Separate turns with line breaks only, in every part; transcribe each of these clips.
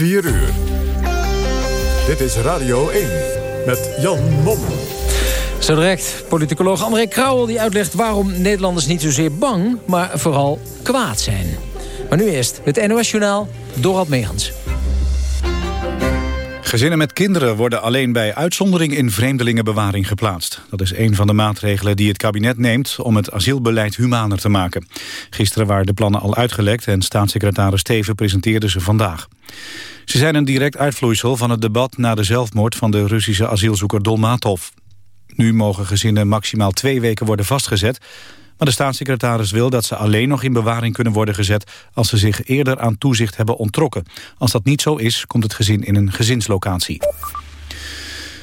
4 uur. Dit is Radio 1 met Jan Mom.
Zo direct, politicoloog André Krauwel die uitlegt waarom Nederlanders niet zozeer bang, maar vooral kwaad zijn. Maar nu eerst het NOS Journaal, Dorald Megens.
Gezinnen met kinderen worden alleen bij uitzondering in vreemdelingenbewaring geplaatst. Dat is een van de maatregelen die het kabinet neemt om het asielbeleid humaner te maken. Gisteren waren de plannen al uitgelekt en staatssecretaris Steven presenteerde ze vandaag. Ze zijn een direct uitvloeisel van het debat na de zelfmoord van de Russische asielzoeker Dolmatov. Nu mogen gezinnen maximaal twee weken worden vastgezet... maar de staatssecretaris wil dat ze alleen nog in bewaring kunnen worden gezet... als ze zich eerder aan toezicht hebben onttrokken. Als dat niet zo is, komt het gezin in een gezinslocatie.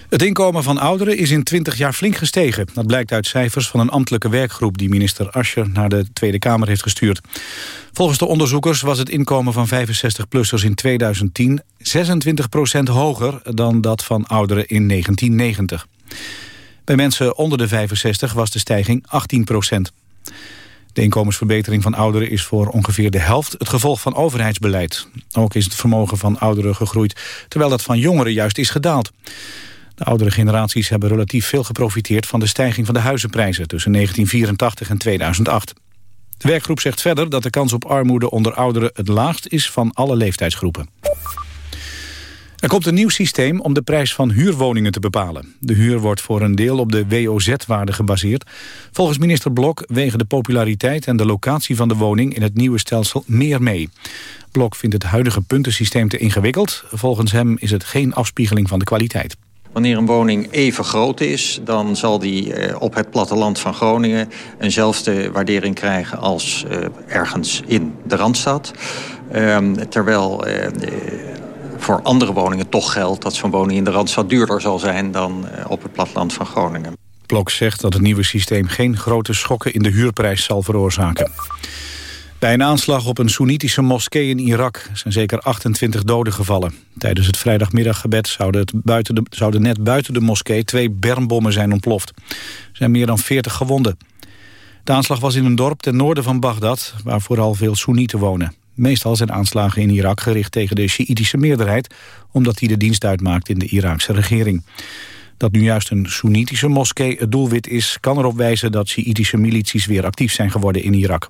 Het inkomen van ouderen is in 20 jaar flink gestegen. Dat blijkt uit cijfers van een ambtelijke werkgroep... die minister Ascher naar de Tweede Kamer heeft gestuurd. Volgens de onderzoekers was het inkomen van 65-plussers in 2010... 26% hoger dan dat van ouderen in 1990. Bij mensen onder de 65 was de stijging 18 procent. De inkomensverbetering van ouderen is voor ongeveer de helft het gevolg van overheidsbeleid. Ook is het vermogen van ouderen gegroeid, terwijl dat van jongeren juist is gedaald. De oudere generaties hebben relatief veel geprofiteerd van de stijging van de huizenprijzen tussen 1984 en 2008. De werkgroep zegt verder dat de kans op armoede onder ouderen het laagst is van alle leeftijdsgroepen. Er komt een nieuw systeem om de prijs van huurwoningen te bepalen. De huur wordt voor een deel op de WOZ-waarde gebaseerd. Volgens minister Blok wegen de populariteit en de locatie van de woning in het nieuwe stelsel meer mee. Blok vindt het huidige puntensysteem te ingewikkeld. Volgens hem is het geen afspiegeling van de kwaliteit.
Wanneer een woning even groot is, dan zal die eh, op het platteland van Groningen eenzelfde waardering krijgen als eh, ergens in de Randstad. Ehm, terwijl eh, voor andere woningen toch geldt dat zo'n woning in de Randstad duurder zal zijn dan op het platteland van Groningen.
Blok zegt dat het nieuwe systeem geen grote schokken in de huurprijs zal veroorzaken. Bij een aanslag op een Soenitische moskee in Irak zijn zeker 28 doden gevallen. Tijdens het vrijdagmiddaggebed zouden, het buiten de, zouden net buiten de moskee twee bermbommen zijn ontploft. Er zijn meer dan 40 gewonden. De aanslag was in een dorp ten noorden van Bagdad, waar vooral veel Soenieten wonen. Meestal zijn aanslagen in Irak gericht tegen de Sjiïtische meerderheid... omdat die de dienst uitmaakt in de Iraakse regering. Dat nu juist een Soenitische moskee het doelwit is... kan erop wijzen dat Sjiïtische milities weer actief zijn geworden in Irak.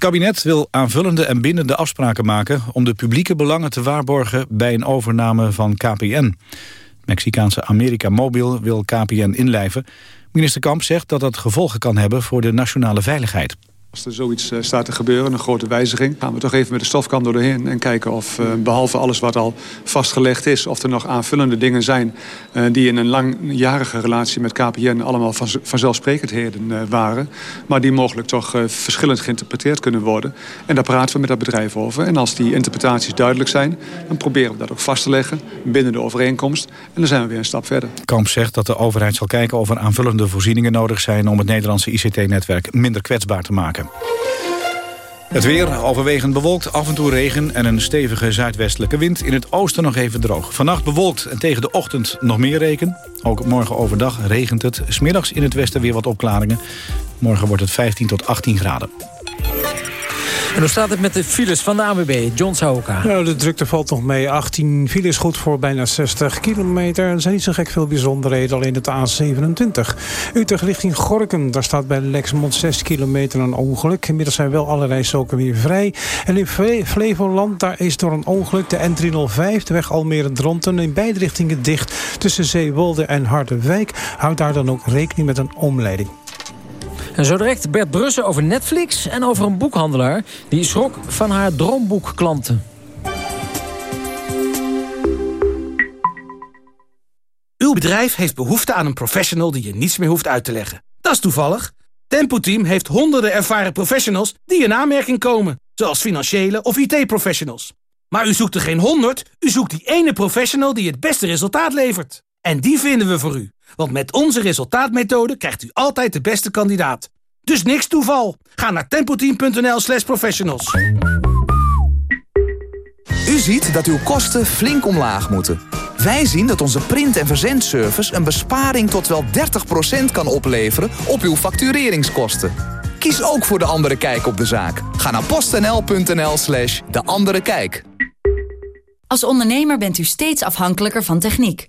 Kabinet wil aanvullende en bindende afspraken maken... om de publieke belangen te waarborgen bij een overname van KPN. Mexicaanse America Mobil wil KPN inlijven. Minister Kamp zegt dat dat gevolgen kan hebben voor de nationale veiligheid.
Als er zoiets eh, staat te gebeuren, een grote wijziging... gaan we toch even met de stofkam door doorheen en kijken of uh, behalve alles wat al vastgelegd is... of er nog aanvullende dingen zijn uh, die in een langjarige relatie met KPN... allemaal van, vanzelfsprekendheden waren... maar die mogelijk toch verschillend geïnterpreteerd kunnen worden. En daar praten we met dat bedrijf over. En als die interpretaties duidelijk zijn, dan proberen we dat ook vast te leggen... binnen de overeenkomst. En dan zijn we weer een stap verder.
Kamp zegt dat de overheid zal kijken of er aanvullende voorzieningen nodig zijn... om het Nederlandse ICT-netwerk minder kwetsbaar te maken. Het weer overwegend bewolkt, af en toe regen en een stevige zuidwestelijke wind. In het oosten nog even droog. Vannacht bewolkt en tegen de ochtend nog meer regen. Ook morgen overdag regent het. Smiddags in het westen weer wat opklaringen. Morgen wordt het 15 tot 18 graden.
En hoe staat het met de files van de AWB? John Sauka.
Nou, de drukte valt nog mee. 18 files goed voor bijna 60 kilometer. Er zijn niet zo gek veel bijzonderheden, alleen het A27. Utrecht richting Gorkum. Daar staat bij Lexmond 6 kilometer een ongeluk. Inmiddels zijn wel alle rijstroken weer vrij. En in Flevoland, daar is door een ongeluk de N305, de weg Almere-Dronten, in beide richtingen dicht. Tussen Zeewolde en Harderwijk. Houd daar dan ook rekening met een omleiding.
En zo direct Bert Brussen over Netflix en over een boekhandelaar... die schrok van haar droomboekklanten.
Uw bedrijf heeft behoefte aan een professional die je niets meer hoeft uit te leggen. Dat is toevallig. Tempo Team heeft honderden ervaren professionals die in aanmerking komen. Zoals financiële of IT-professionals. Maar u zoekt er geen honderd, u zoekt die ene professional die het beste resultaat levert. En die vinden we voor u. Want met onze resultaatmethode krijgt u altijd de beste kandidaat. Dus niks toeval. Ga naar tempoteam.nl slash professionals.
U ziet dat uw kosten flink omlaag moeten. Wij zien dat onze print- en verzendservice een besparing tot wel 30% kan opleveren op uw factureringskosten. Kies ook voor De Andere Kijk op de zaak. Ga naar postnl.nl slash De Andere Kijk.
Als ondernemer bent u steeds afhankelijker van techniek.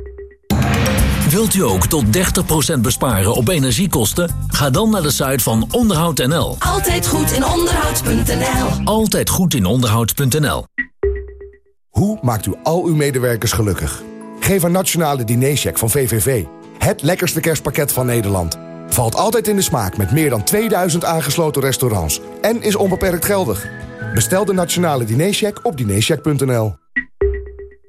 Wilt u ook tot 30% besparen op energiekosten? Ga dan naar de site van onderhoud.nl.
Altijd goed in onderhoud.nl.
Altijd goed in onderhoud.nl.
Hoe maakt u al uw medewerkers gelukkig? Geef een nationale dinercheck van VVV. Het lekkerste kerstpakket van Nederland. Valt altijd in de smaak met meer dan 2000 aangesloten restaurants. En is onbeperkt geldig. Bestel de nationale dinercheck op dinercheck.nl.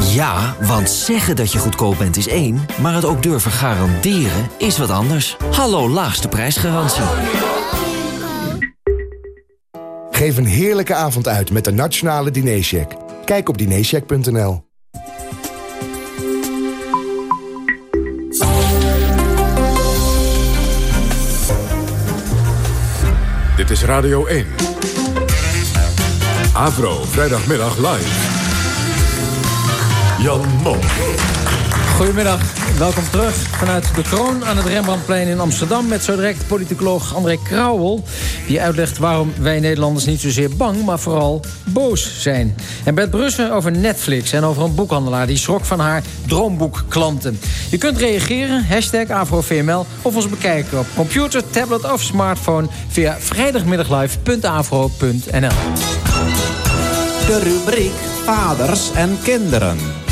Ja, want zeggen dat je goedkoop bent is één, maar het ook durven garanderen is wat anders. Hallo laagste prijsgarantie.
Geef een heerlijke avond uit met de Nationale Dinercheck. Kijk op dinercheck.nl.
Dit is Radio 1. Avro, vrijdagmiddag live. Jan Mom.
Goedemiddag, welkom terug vanuit de kroon aan het Rembrandtplein in Amsterdam... met zo direct politicoloog André Krauwel... die uitlegt waarom wij Nederlanders niet zozeer bang, maar vooral boos zijn. En Bert Brussen over Netflix en over een boekhandelaar... die schrok van haar droomboekklanten. Je kunt reageren, hashtag AfroVML... of ons bekijken op computer, tablet of smartphone... via vrijdagmiddaglive.afro.nl.
De rubriek Vaders en Kinderen.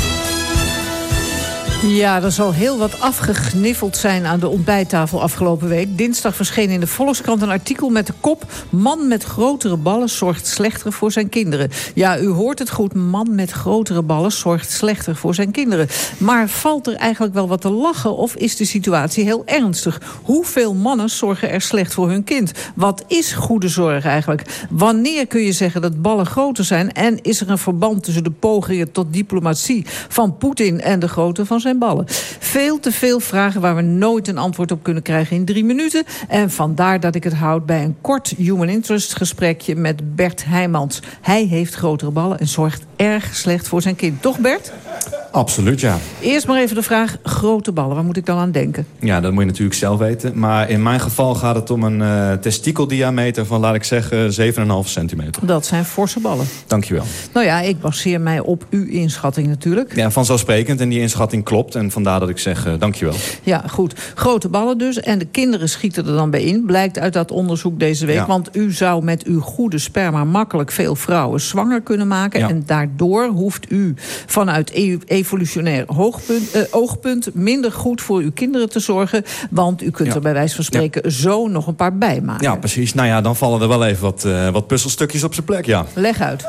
Ja, er zal heel wat afgegniffeld zijn aan de ontbijttafel afgelopen week. Dinsdag verscheen in de Volkskrant een artikel met de kop... Man met grotere ballen zorgt slechter voor zijn kinderen. Ja, u hoort het goed. Man met grotere ballen zorgt slechter voor zijn kinderen. Maar valt er eigenlijk wel wat te lachen of is de situatie heel ernstig? Hoeveel mannen zorgen er slecht voor hun kind? Wat is goede zorg eigenlijk? Wanneer kun je zeggen dat ballen groter zijn? En is er een verband tussen de pogingen tot diplomatie van Poetin en de grootte van zijn ballen. Veel te veel vragen waar we nooit een antwoord op kunnen krijgen in drie minuten. En vandaar dat ik het houd bij een kort human interest gesprekje met Bert Heijmans. Hij heeft grotere ballen en zorgt erg slecht voor zijn kind. Toch Bert?
Absoluut, ja.
Eerst maar even de vraag, grote ballen, waar moet ik dan aan denken?
Ja, dat moet je natuurlijk zelf weten. Maar in mijn geval gaat het om een uh, testikeldiameter van, laat ik zeggen, 7,5 centimeter.
Dat zijn forse ballen.
Dankjewel.
Nou ja, ik baseer mij op uw inschatting natuurlijk.
Ja, vanzelfsprekend. En die inschatting klopt. En vandaar dat ik zeg, uh, dankjewel.
Ja, goed. Grote ballen dus. En de kinderen schieten er dan bij in. Blijkt uit dat onderzoek deze week. Ja. Want u zou met uw goede sperma makkelijk veel vrouwen zwanger kunnen maken. Ja. En daardoor hoeft u vanuit EU evolutionair hoogpunt, uh, oogpunt minder goed voor uw kinderen te zorgen. Want u kunt ja. er bij wijze van spreken zo nog een paar bij maken.
Ja, precies. Nou ja, dan vallen er wel even wat, uh, wat puzzelstukjes op zijn plek, ja.
Leg uit.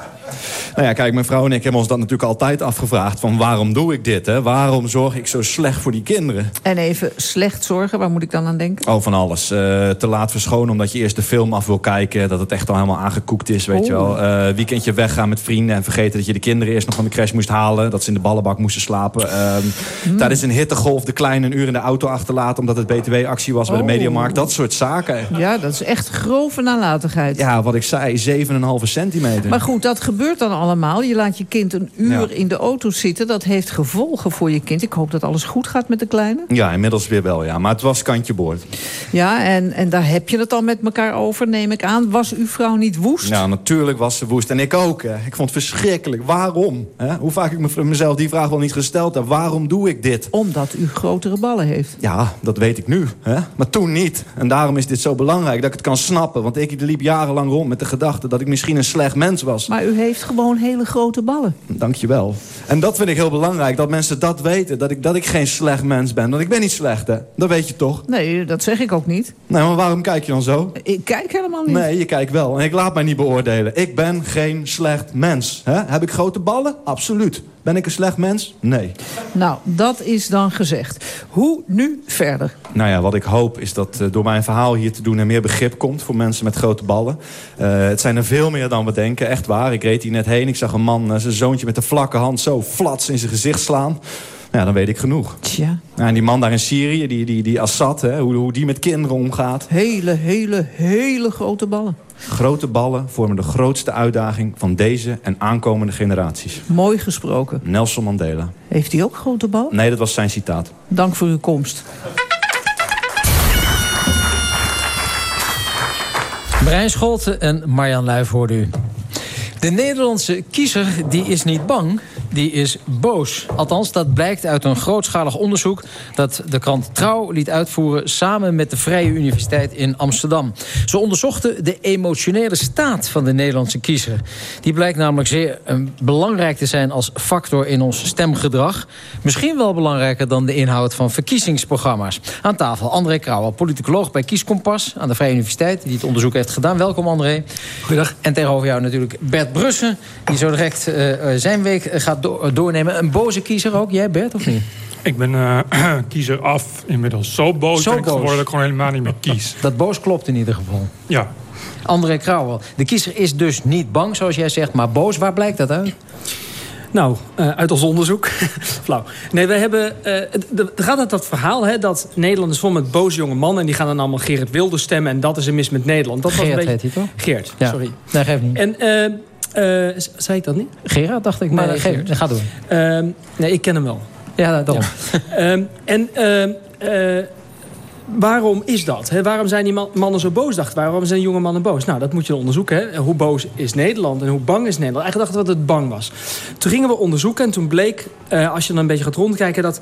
Nou ja, kijk, mijn vrouw en ik hebben ons dat natuurlijk altijd afgevraagd. Van waarom doe ik dit, hè? Waarom zorg ik zo slecht voor die kinderen?
En even slecht zorgen, waar moet ik dan aan denken?
Oh, van alles. Uh, te laat verschonen omdat je eerst de film af wil kijken. Dat het echt al helemaal aangekoekt is, weet oh. je wel. Uh, weekendje weggaan met vrienden en vergeten dat je de kinderen eerst nog van de crash moest halen. Dat ze in de ballenbak moesten slapen. Uh, mm. Tijdens een hittegolf de kleine een uur in de auto achterlaten... omdat het btw-actie was oh. bij de Mediamarkt. Dat soort zaken.
Ja, dat is echt grove nalatigheid.
Ja, wat ik zei, 7,5 centimeter.
Maar goed, dat gebeurt dan allemaal. Je laat je kind een uur ja. in de auto zitten. Dat heeft gevolgen voor je kind. Ik hoop dat alles goed gaat met de kleine.
Ja, inmiddels weer wel, ja. Maar het was kantje boord.
Ja, en, en daar heb je het al met elkaar over, neem ik aan. Was uw vrouw niet woest?
Ja, natuurlijk was ze woest. En ik ook. Hè. Ik vond het verschrikkelijk. Waarom? Hè? Hoe vaak ik mezelf die vraag wel niet gesteld heb. Waarom doe ik dit?
Omdat u grotere ballen heeft.
Ja, dat weet ik nu. Hè? Maar toen niet. En daarom is dit zo belangrijk dat ik het kan snappen. Want ik liep jarenlang rond met de gedachte dat ik misschien een slecht mens was.
Maar u heeft heeft gewoon hele grote ballen.
Dankjewel. En dat vind ik heel belangrijk, dat mensen dat weten. Dat ik, dat ik geen slecht mens ben. Want ik ben niet slecht, hè. Dat weet je toch?
Nee, dat zeg ik ook niet.
Nee, maar waarom kijk je dan zo?
Ik kijk helemaal niet.
Nee, je kijkt wel. En ik laat mij niet beoordelen. Ik ben geen slecht mens. Hè? Heb ik grote ballen? Absoluut. Ben ik een slecht mens? Nee.
Nou, dat is dan gezegd. Hoe nu verder?
Nou ja, wat ik hoop is dat uh, door mijn verhaal hier te doen... er meer begrip komt voor mensen met grote ballen. Uh, het zijn er veel meer dan we denken, echt waar. Ik reed hier net heen, ik zag een man uh, zijn zoontje met de vlakke hand... zo flats in zijn gezicht slaan. Ja, dan weet ik genoeg.
Tja.
Ja, en die man daar in Syrië, die, die, die Assad, hè, hoe, hoe die met kinderen omgaat.
Hele, hele, hele grote ballen.
Grote ballen vormen de grootste uitdaging van deze en aankomende generaties.
Mooi gesproken.
Nelson Mandela.
Heeft hij ook grote bal?
Nee, dat was zijn citaat.
Dank voor uw komst.
Brian Scholten en Marjan Luijf hoorde u. De Nederlandse kiezer die is niet bang, die is boos. Althans, dat blijkt uit een grootschalig onderzoek... dat de krant Trouw liet uitvoeren samen met de Vrije Universiteit in Amsterdam. Ze onderzochten de emotionele staat van de Nederlandse kiezer. Die blijkt namelijk zeer uh, belangrijk te zijn als factor in ons stemgedrag. Misschien wel belangrijker dan de inhoud van verkiezingsprogramma's. Aan tafel André Krauwer, politicoloog bij Kieskompas... aan de Vrije Universiteit, die het onderzoek heeft gedaan. Welkom, André.
Goedendag.
En tegenover jou natuurlijk Bert Brussen... die zo direct uh, zijn week gaat do doornemen. Een boze kiezer ook, jij Bert, of niet?
Ik ben uh, kiezer af, inmiddels zo boos
Zo
ben ik
boos.
geworden... dat ik gewoon helemaal niet meer kies.
Dat boos klopt in ieder geval.
Ja.
André Krauwel, de kiezer is dus niet bang, zoals jij zegt... maar boos, waar blijkt dat uit?
Nou, uh, uit ons onderzoek. Flauw. Nee, we hebben... Uh, er gaat uit dat verhaal hè, dat Nederlanders vol met boze jonge mannen... en die gaan dan allemaal Gerrit Wilde stemmen... en dat is een mis met Nederland. Dat
Geert
was een
heet hij toch?
Geert,
Ja.
sorry.
Nee, geeft niet.
En... Uh, zei ik dat niet?
Gerard, dacht ik. Maar
Nee, Geert.
ga doen.
Uh, nee, ik ken hem wel.
Ja, dat.
Ja. um, en uh, waarom is dat? Waarom zijn die man, mannen zo boos? Dacht, waarom zijn jonge mannen boos? Nou, dat moet je onderzoeken. Hè? Hoe boos is Nederland en hoe bang is Nederland? Eigenlijk dachten we dat het bang was. Toen gingen we onderzoeken en toen bleek, uh, als je dan een beetje gaat rondkijken... dat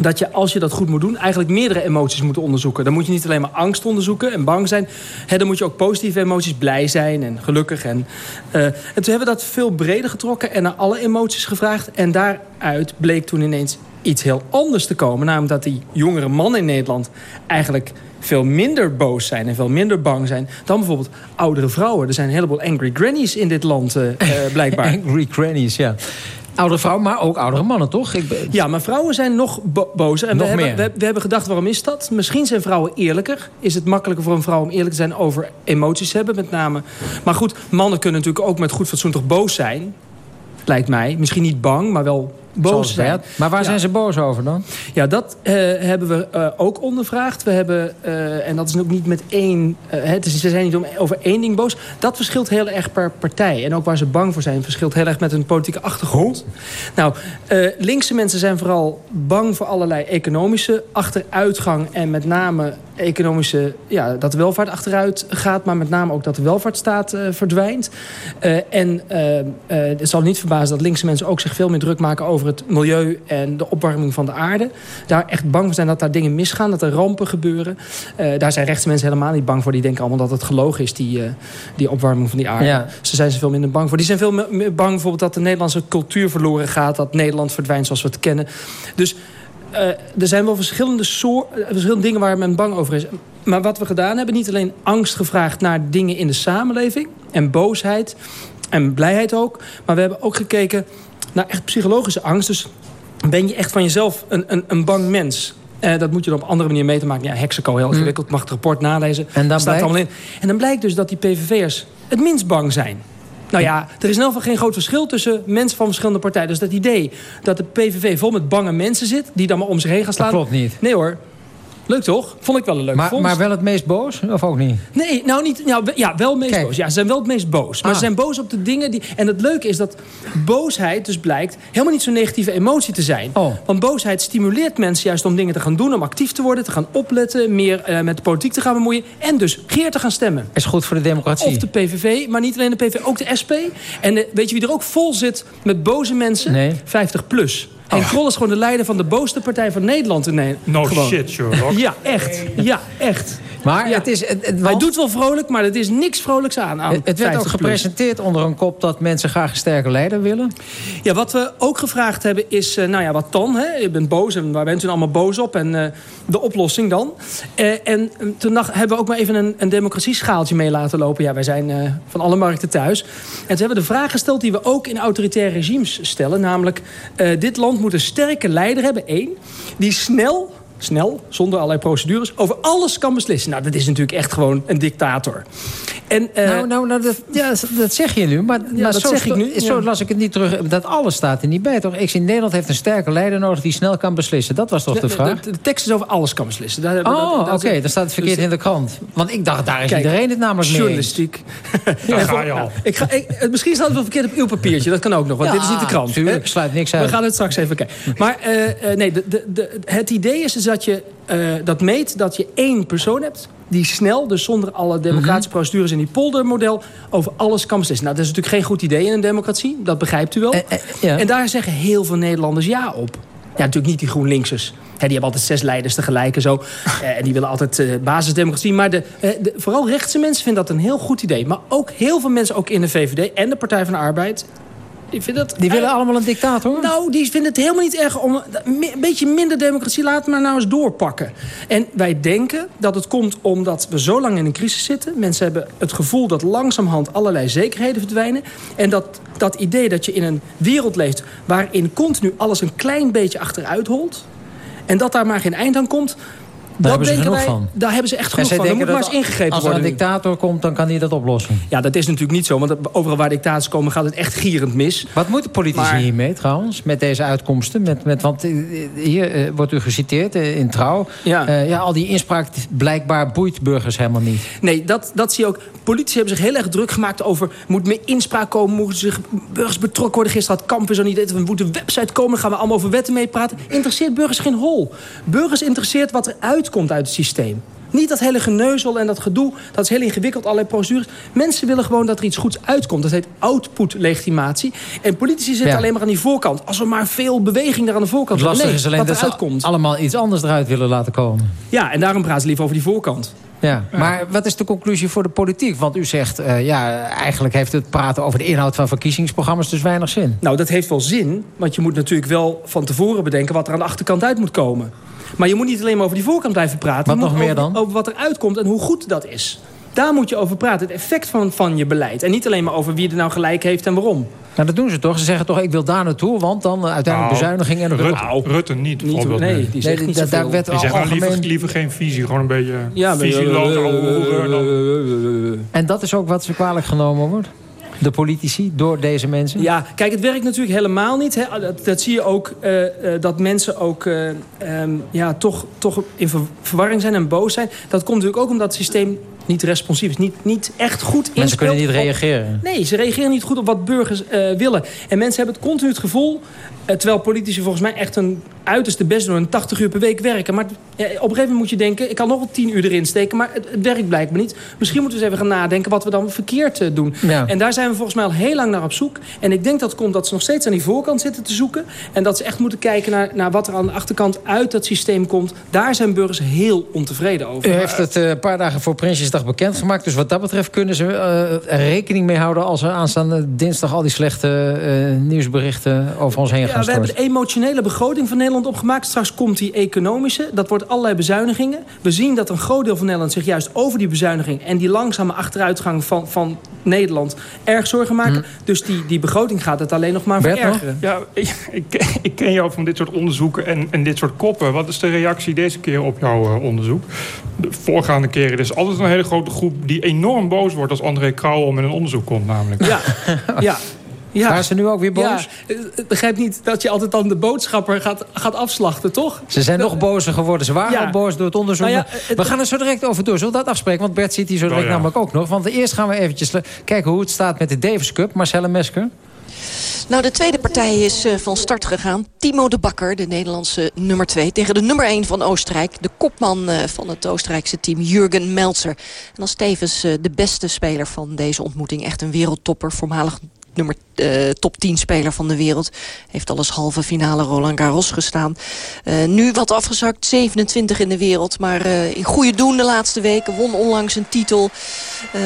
dat je, als je dat goed moet doen, eigenlijk meerdere emoties moet onderzoeken. Dan moet je niet alleen maar angst onderzoeken en bang zijn. Hè, dan moet je ook positieve emoties, blij zijn en gelukkig. En, uh, en toen hebben we dat veel breder getrokken en naar alle emoties gevraagd. En daaruit bleek toen ineens iets heel anders te komen. Namelijk dat die jongere mannen in Nederland eigenlijk veel minder boos zijn en veel minder bang zijn dan bijvoorbeeld oudere vrouwen. Er zijn een heleboel angry grannies in dit land, uh, uh, blijkbaar.
angry grannies, ja. Oudere vrouwen, maar ook oudere mannen, toch? Ik ben...
Ja, maar vrouwen zijn nog bo bozer. En
nog
we,
meer.
Hebben, we, we, hebben gedacht, waarom is dat? Misschien zijn vrouwen eerlijker. Is het makkelijker voor een vrouw om eerlijk te zijn over emoties te hebben, met name. Maar goed, mannen kunnen natuurlijk ook met goed fatsoen toch boos zijn. Lijkt mij. Misschien niet bang, maar wel boos zijn.
Maar waar
ja.
zijn ze boos over dan?
Ja, dat uh, hebben we uh, ook ondervraagd. We hebben, uh, en dat is ook niet met één... het is, ze zijn niet om, over één ding boos. Dat verschilt heel erg per partij. En ook waar ze bang voor zijn, verschilt heel erg met hun politieke achtergrond. Nou, linkse mensen zijn vooral bang voor allerlei economische achteruitgang. En met name economische... Ja, dat de welvaart achteruit gaat. Maar met name ook dat de welvaartsstaat verdwijnt. en het zal niet verbazen dat linkse mensen ook zich veel meer druk maken over het milieu en de opwarming van de aarde. Daar echt bang voor zijn dat daar dingen misgaan, dat er rampen gebeuren. Daar zijn rechtse mensen helemaal niet bang voor. Die denken allemaal dat het gelogen is, die, die opwarming van die aarde.
Ja.
Ze zijn ze veel minder bang voor. Die zijn veel meer bang bijvoorbeeld dat de Nederlandse cultuur verloren gaat. Dat Nederland verdwijnt zoals we het kennen. Dus uh, er zijn wel verschillende, soort, verschillende dingen waar men bang over is. Maar wat we gedaan hebben, niet alleen angst gevraagd naar dingen in de samenleving. En boosheid en blijheid ook. Maar we hebben ook gekeken naar echt psychologische angst. Dus ben je echt van jezelf een, een, een bang mens? Uh, dat moet je dan op andere manier mee te maken. Ja, Hexaco, heel ingewikkeld. Mag het rapport nalezen.
En dan,
staat
blijkt...
allemaal in. en dan blijkt dus dat die PVV'ers het minst bang zijn. Nou ja, er is in ieder geval geen groot verschil tussen mensen van verschillende partijen. Dus dat idee dat de PVV vol met bange mensen zit... die dan maar om zich heen gaan slaan...
Dat klopt niet.
Nee hoor. Leuk toch? Vond ik wel een leuk
maar,
vondst.
maar wel het meest boos? Of ook niet?
Nee, nou niet. Nou, ja, wel het meest
Kijk.
boos. Ja, ze zijn wel het meest boos. Maar
Ah.
ze zijn boos op de dingen die... En het leuke is dat boosheid dus blijkt... helemaal niet zo'n negatieve emotie te zijn.
Oh.
Want boosheid stimuleert mensen juist om dingen te gaan doen... om actief te worden, te gaan opletten... meer uh, met de politiek te gaan bemoeien... en dus Geert te gaan stemmen.
Is goed voor de democratie.
Of de PVV, maar niet alleen de PVV, ook de SP. En uh, weet je wie er ook vol zit met boze mensen?
Nee.
50 plus. En oh. Krol is gewoon de leider van de boosste partij van Nederland. In
No
gewoon.
shit, Sherlock.
Ja, echt. Ja, echt.
Maar het is... Het, het,
Hij doet wel vrolijk, maar het is niks vrolijks aan. aan
het, het werd ook
50 plus.
gepresenteerd onder een kop dat mensen graag een sterke leider willen.
Ja, wat we ook gevraagd hebben is, eh, nou ja, wat dan? Hè? Je bent boos en waar bent u allemaal boos op? En eh, de oplossing dan? Eh, en toen dacht- hebben we ook maar even een, een democratieschaaltje mee laten lopen. Ja, wij zijn van alle markten thuis. En toen hebben we de vraag gesteld die we ook in autoritaire regimes stellen. Namelijk, dit land moet een sterke leider hebben, één. Die snel, snel, zonder allerlei procedures, over alles kan beslissen. Nou, dat is natuurlijk echt gewoon een dictator. En, eh,
nou, nou, nou dat, ja, dat zeg je nu. Maar, maar
dat
zo,
zeg ik nu,
Zo
ja.
las ik het niet terug. Dat alles staat er niet bij, toch? Ik zie Nederland heeft een sterke leider nodig die snel kan beslissen. Dat was toch de,
de,
vraag?
de, de tekst is over alles kan beslissen. Daar, hebben we
Oh, oké,
dat-
dan staat het verkeerd
dus-
in de krant. Want ik dacht, daar is
Kijk,
iedereen het namelijk mee.
Journalistiek.
Daar
Ja,
ga je al.
nou, ik ga, ik, het- misschien staat het wel verkeerd op uw papiertje. Dat kan ook nog, want
Ja,
dit is niet de krant.
tuurlijk, sluit niks uit.
We gaan het straks even kijken. Maar eh, eh, nee, de, de, de, het idee is dus dat je eh, dat meet dat je één persoon hebt... die snel, dus zonder alle democratische
Mhm.
procedures... in die poldermodel over alles kan beslissen. Nou, dat is natuurlijk geen goed idee in een democratie. Dat begrijpt u wel.
Eh, ja.
En daar zeggen heel veel Nederlanders ja op. Ja, natuurlijk niet die GroenLinksers. Die hebben altijd zes leiders tegelijk en zo. Eh, en die willen altijd eh, basisdemocratie. Maar de, eh, de, vooral rechtse mensen vinden dat een heel goed idee. Maar ook heel veel mensen, ook in de VVD en de Partij van de Arbeid... Die, vinden dat,
Die willen allemaal een dictator?
nou, die vinden het helemaal niet erg om een beetje minder democratie laten, maar nou eens doorpakken. En wij denken dat het komt omdat we zo lang in een crisis zitten. Mensen hebben het gevoel dat langzamerhand allerlei zekerheden verdwijnen. En dat dat idee dat je in een wereld leeft waarin continu alles een klein beetje achteruit holt. En dat daar maar geen eind aan komt. Dat
hebben ze genoeg
wij,
van.
Daar hebben ze echt
En
genoeg van. Er moet
denken
maar eens
dat
ingegrepen
Als er
worden.
een
nu.
dictator komt, dan kan hij dat oplossen.
Ja, dat is natuurlijk niet zo. Want overal waar dictators komen gaat het echt gierend mis.
Wat moeten politici
Maar-
hiermee trouwens, met deze uitkomsten? Met, met, want eh, hier eh, wordt u geciteerd eh, in Trouw.
Ja.
Ja, al die inspraak blijkbaar boeit burgers helemaal niet.
Nee, dat, dat zie je ook. Politici hebben zich heel erg druk gemaakt over... moet meer inspraak komen, moeten zich burgers betrokken worden. Gisteren had Kamp weer zo'n idee, er moet een website komen... dan gaan we allemaal over wetten meepraten. Interesseert burgers geen hol. Burgers interesseert wat er uitkomt uit het systeem. Niet dat hele geneuzel en dat gedoe, dat is heel ingewikkeld, allerlei procedures. Mensen willen gewoon dat er iets goeds uitkomt. Dat heet output-legitimatie. En politici zitten
Ja.
alleen maar aan die voorkant. Als we maar veel beweging daar aan de voorkant
Het
Nee,
is alleen dat
eruit
ze
komt.
allemaal iets anders eruit willen laten komen.
Ja, en daarom praten ze liever over die voorkant.
Ja, maar wat is de conclusie voor de politiek? Want u zegt, eh, ja, eigenlijk heeft het praten over de inhoud van verkiezingsprogramma's dus weinig zin.
Nou, dat heeft wel zin, want je moet natuurlijk wel van tevoren bedenken... wat er aan de achterkant uit moet komen. Maar je moet niet alleen maar over die voorkant blijven praten.
Wat
je
nog meer
over,
dan?
Over wat er uitkomt en hoe goed dat is. Daar moet je over praten, het effect van, van je beleid. En niet alleen maar over wie er nou gelijk heeft en waarom.
Nou, dat doen ze toch? Ze zeggen toch, ik wil daar naartoe, want dan eh, uiteindelijk
Nou,
bezuiniging en
Rutte.
Rutte
niet, bijvoorbeeld.
nee,
nu.
die zegt
Nee,
niet
da-
zoveel.
daar werd
Die zegt nou liever,
algemeen...
liever geen visie, gewoon een beetje
Ja,
visieloos.
En dat is ook wat ze kwalijk genomen wordt? De politici, door deze mensen?
Ja, kijk, het werkt natuurlijk helemaal niet. Hè. Dat, dat zie je ook, eh, eh, dat mensen ook eh, ehm, ja, toch, toch in ver- verwarring zijn en boos zijn. Dat komt natuurlijk ook omdat het systeem niet responsief is. Niet, niet echt goed
Mensen
inspeelt
kunnen niet
op-
reageren.
Nee, ze reageren niet goed op wat burgers eh, willen. En mensen hebben het continu het gevoel... eh, terwijl politici volgens mij echt een uiterste best doen... en 80 uur per week werken. Maar eh, op een gegeven moment moet je denken... ik kan nog wel 10 uur erin steken, maar het, het werkt blijkbaar niet. Misschien moeten we eens even gaan nadenken wat we dan verkeerd eh, doen.
Ja.
En daar zijn we volgens mij al heel lang naar op zoek. En ik denk dat komt dat ze nog steeds aan die voorkant zitten te zoeken. En dat ze echt moeten kijken naar, naar wat er aan de achterkant uit dat systeem komt. Daar zijn burgers heel ontevreden over.
U heeft het eh, een paar dagen voor Prinsjesdag bekendgemaakt. Dus wat dat betreft kunnen ze er rekening mee houden... als er aanstaande dinsdag al die slechte nieuwsberichten over ons heen
Ja,
gaan
we hebben de emotionele begroting van Nederland opgemaakt. Straks komt die economische. Dat wordt allerlei bezuinigingen. We zien dat een groot deel van Nederland zich juist over die bezuiniging... en die langzame achteruitgang van, van Nederland erg zorgen maken. Dus die, die begroting gaat het alleen nog maar
Bert,
verergeren.
Ja, ik, ik, ik ken jou van dit soort onderzoeken en, en dit soort koppen. Wat is de reactie deze keer op jouw eh, onderzoek? De voorgaande keren, er is altijd een hele grote groep... die enorm boos wordt als André Krauwel met een onderzoek komt namelijk.
Ja, ja. Ja.
Waren ze nu ook weer boos?
Ja, eh, ik begrijp niet dat je altijd dan de boodschapper gaat, gaat afslachten, toch?
Ze zijn nog bozer geworden. Ze waren
Ja.
al boos door het onderzoek.
Nou ja,
Maar
het-
we gaan er zo direct over door. Zullen we dat afspreken? Want Bert zit hier zo direct
ja.
namelijk ook nog. Want eerst gaan we eventjes kijken hoe het staat met de Davis Cup. Marcelle Mesker.
Nou, de tweede partij is eh, van start gegaan. Timo de Bakker, de Nederlandse nummer 2... tegen de nummer 1 van Oostenrijk. De kopman eh, van het Oostenrijkse team, Jurgen Meltzer. En als tevens eh, de beste speler van deze ontmoeting. Echt een wereldtopper, voormalig nummer uh, top 10 speler van de wereld. Heeft al halve finale Roland Garros gestaan. Uh, nu wat afgezakt, 27 in de wereld. Maar uh, in goede doen de laatste weken. Won onlangs een titel.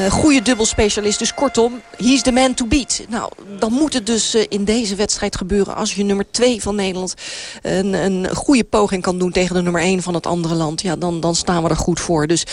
goede dubbelspecialist. Dus kortom, he's the man to beat. Nou, dan moet het dus in deze wedstrijd gebeuren... als je nummer 2 van Nederland een, een goede poging kan doen... tegen de nummer 1 van het andere land. Ja, dan, dan staan we er goed voor. Dus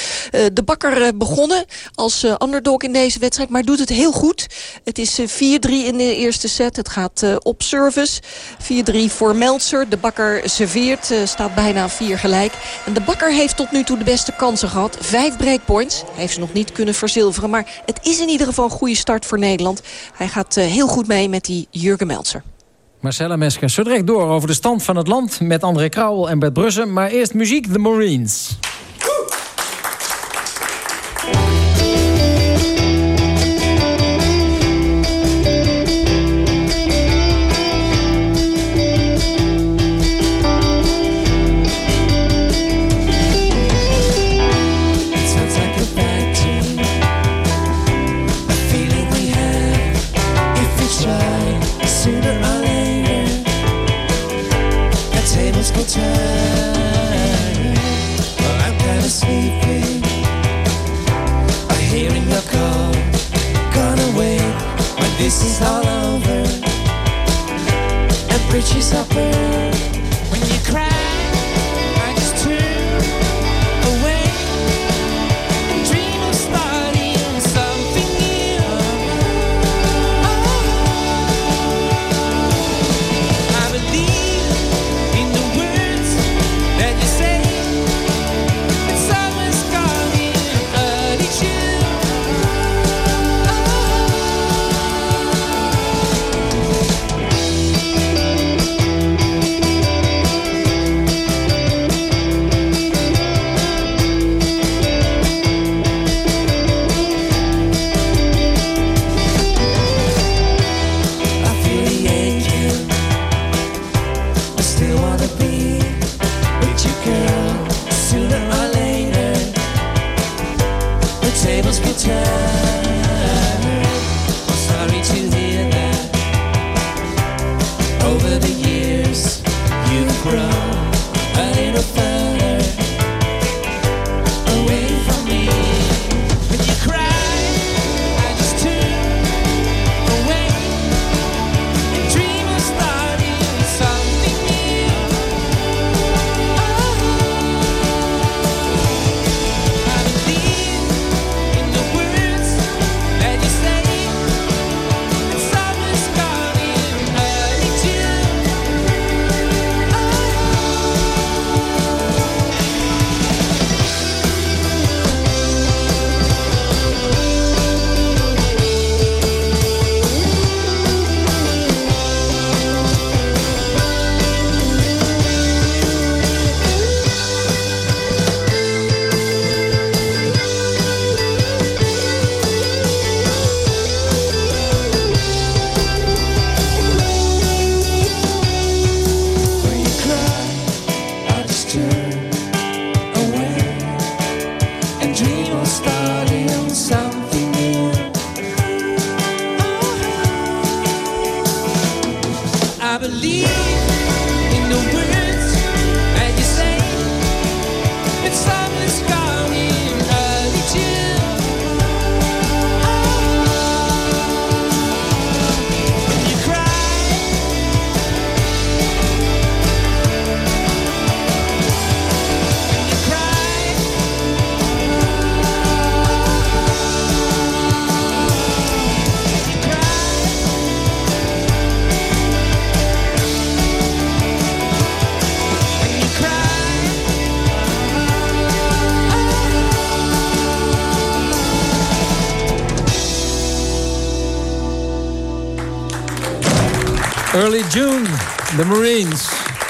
de bakker begonnen als underdog in deze wedstrijd. Maar doet het heel goed. Het is 4-3 in de eerste set. Het gaat uh, op service. 4-3 voor Meltzer. De bakker serveert. Uh, staat bijna 4 gelijk. En de bakker heeft tot nu toe de beste kansen gehad. Vijf breakpoints. Hij heeft ze nog niet kunnen verzilveren. Maar het is in ieder geval een goede start voor Nederland. Hij gaat uh, heel goed mee met die Jurgen Meltzer.
Marcella Mesker, zo direct door over de stand van het land... met André Krauwel en Bert Brussen. Maar eerst muziek, The Marines.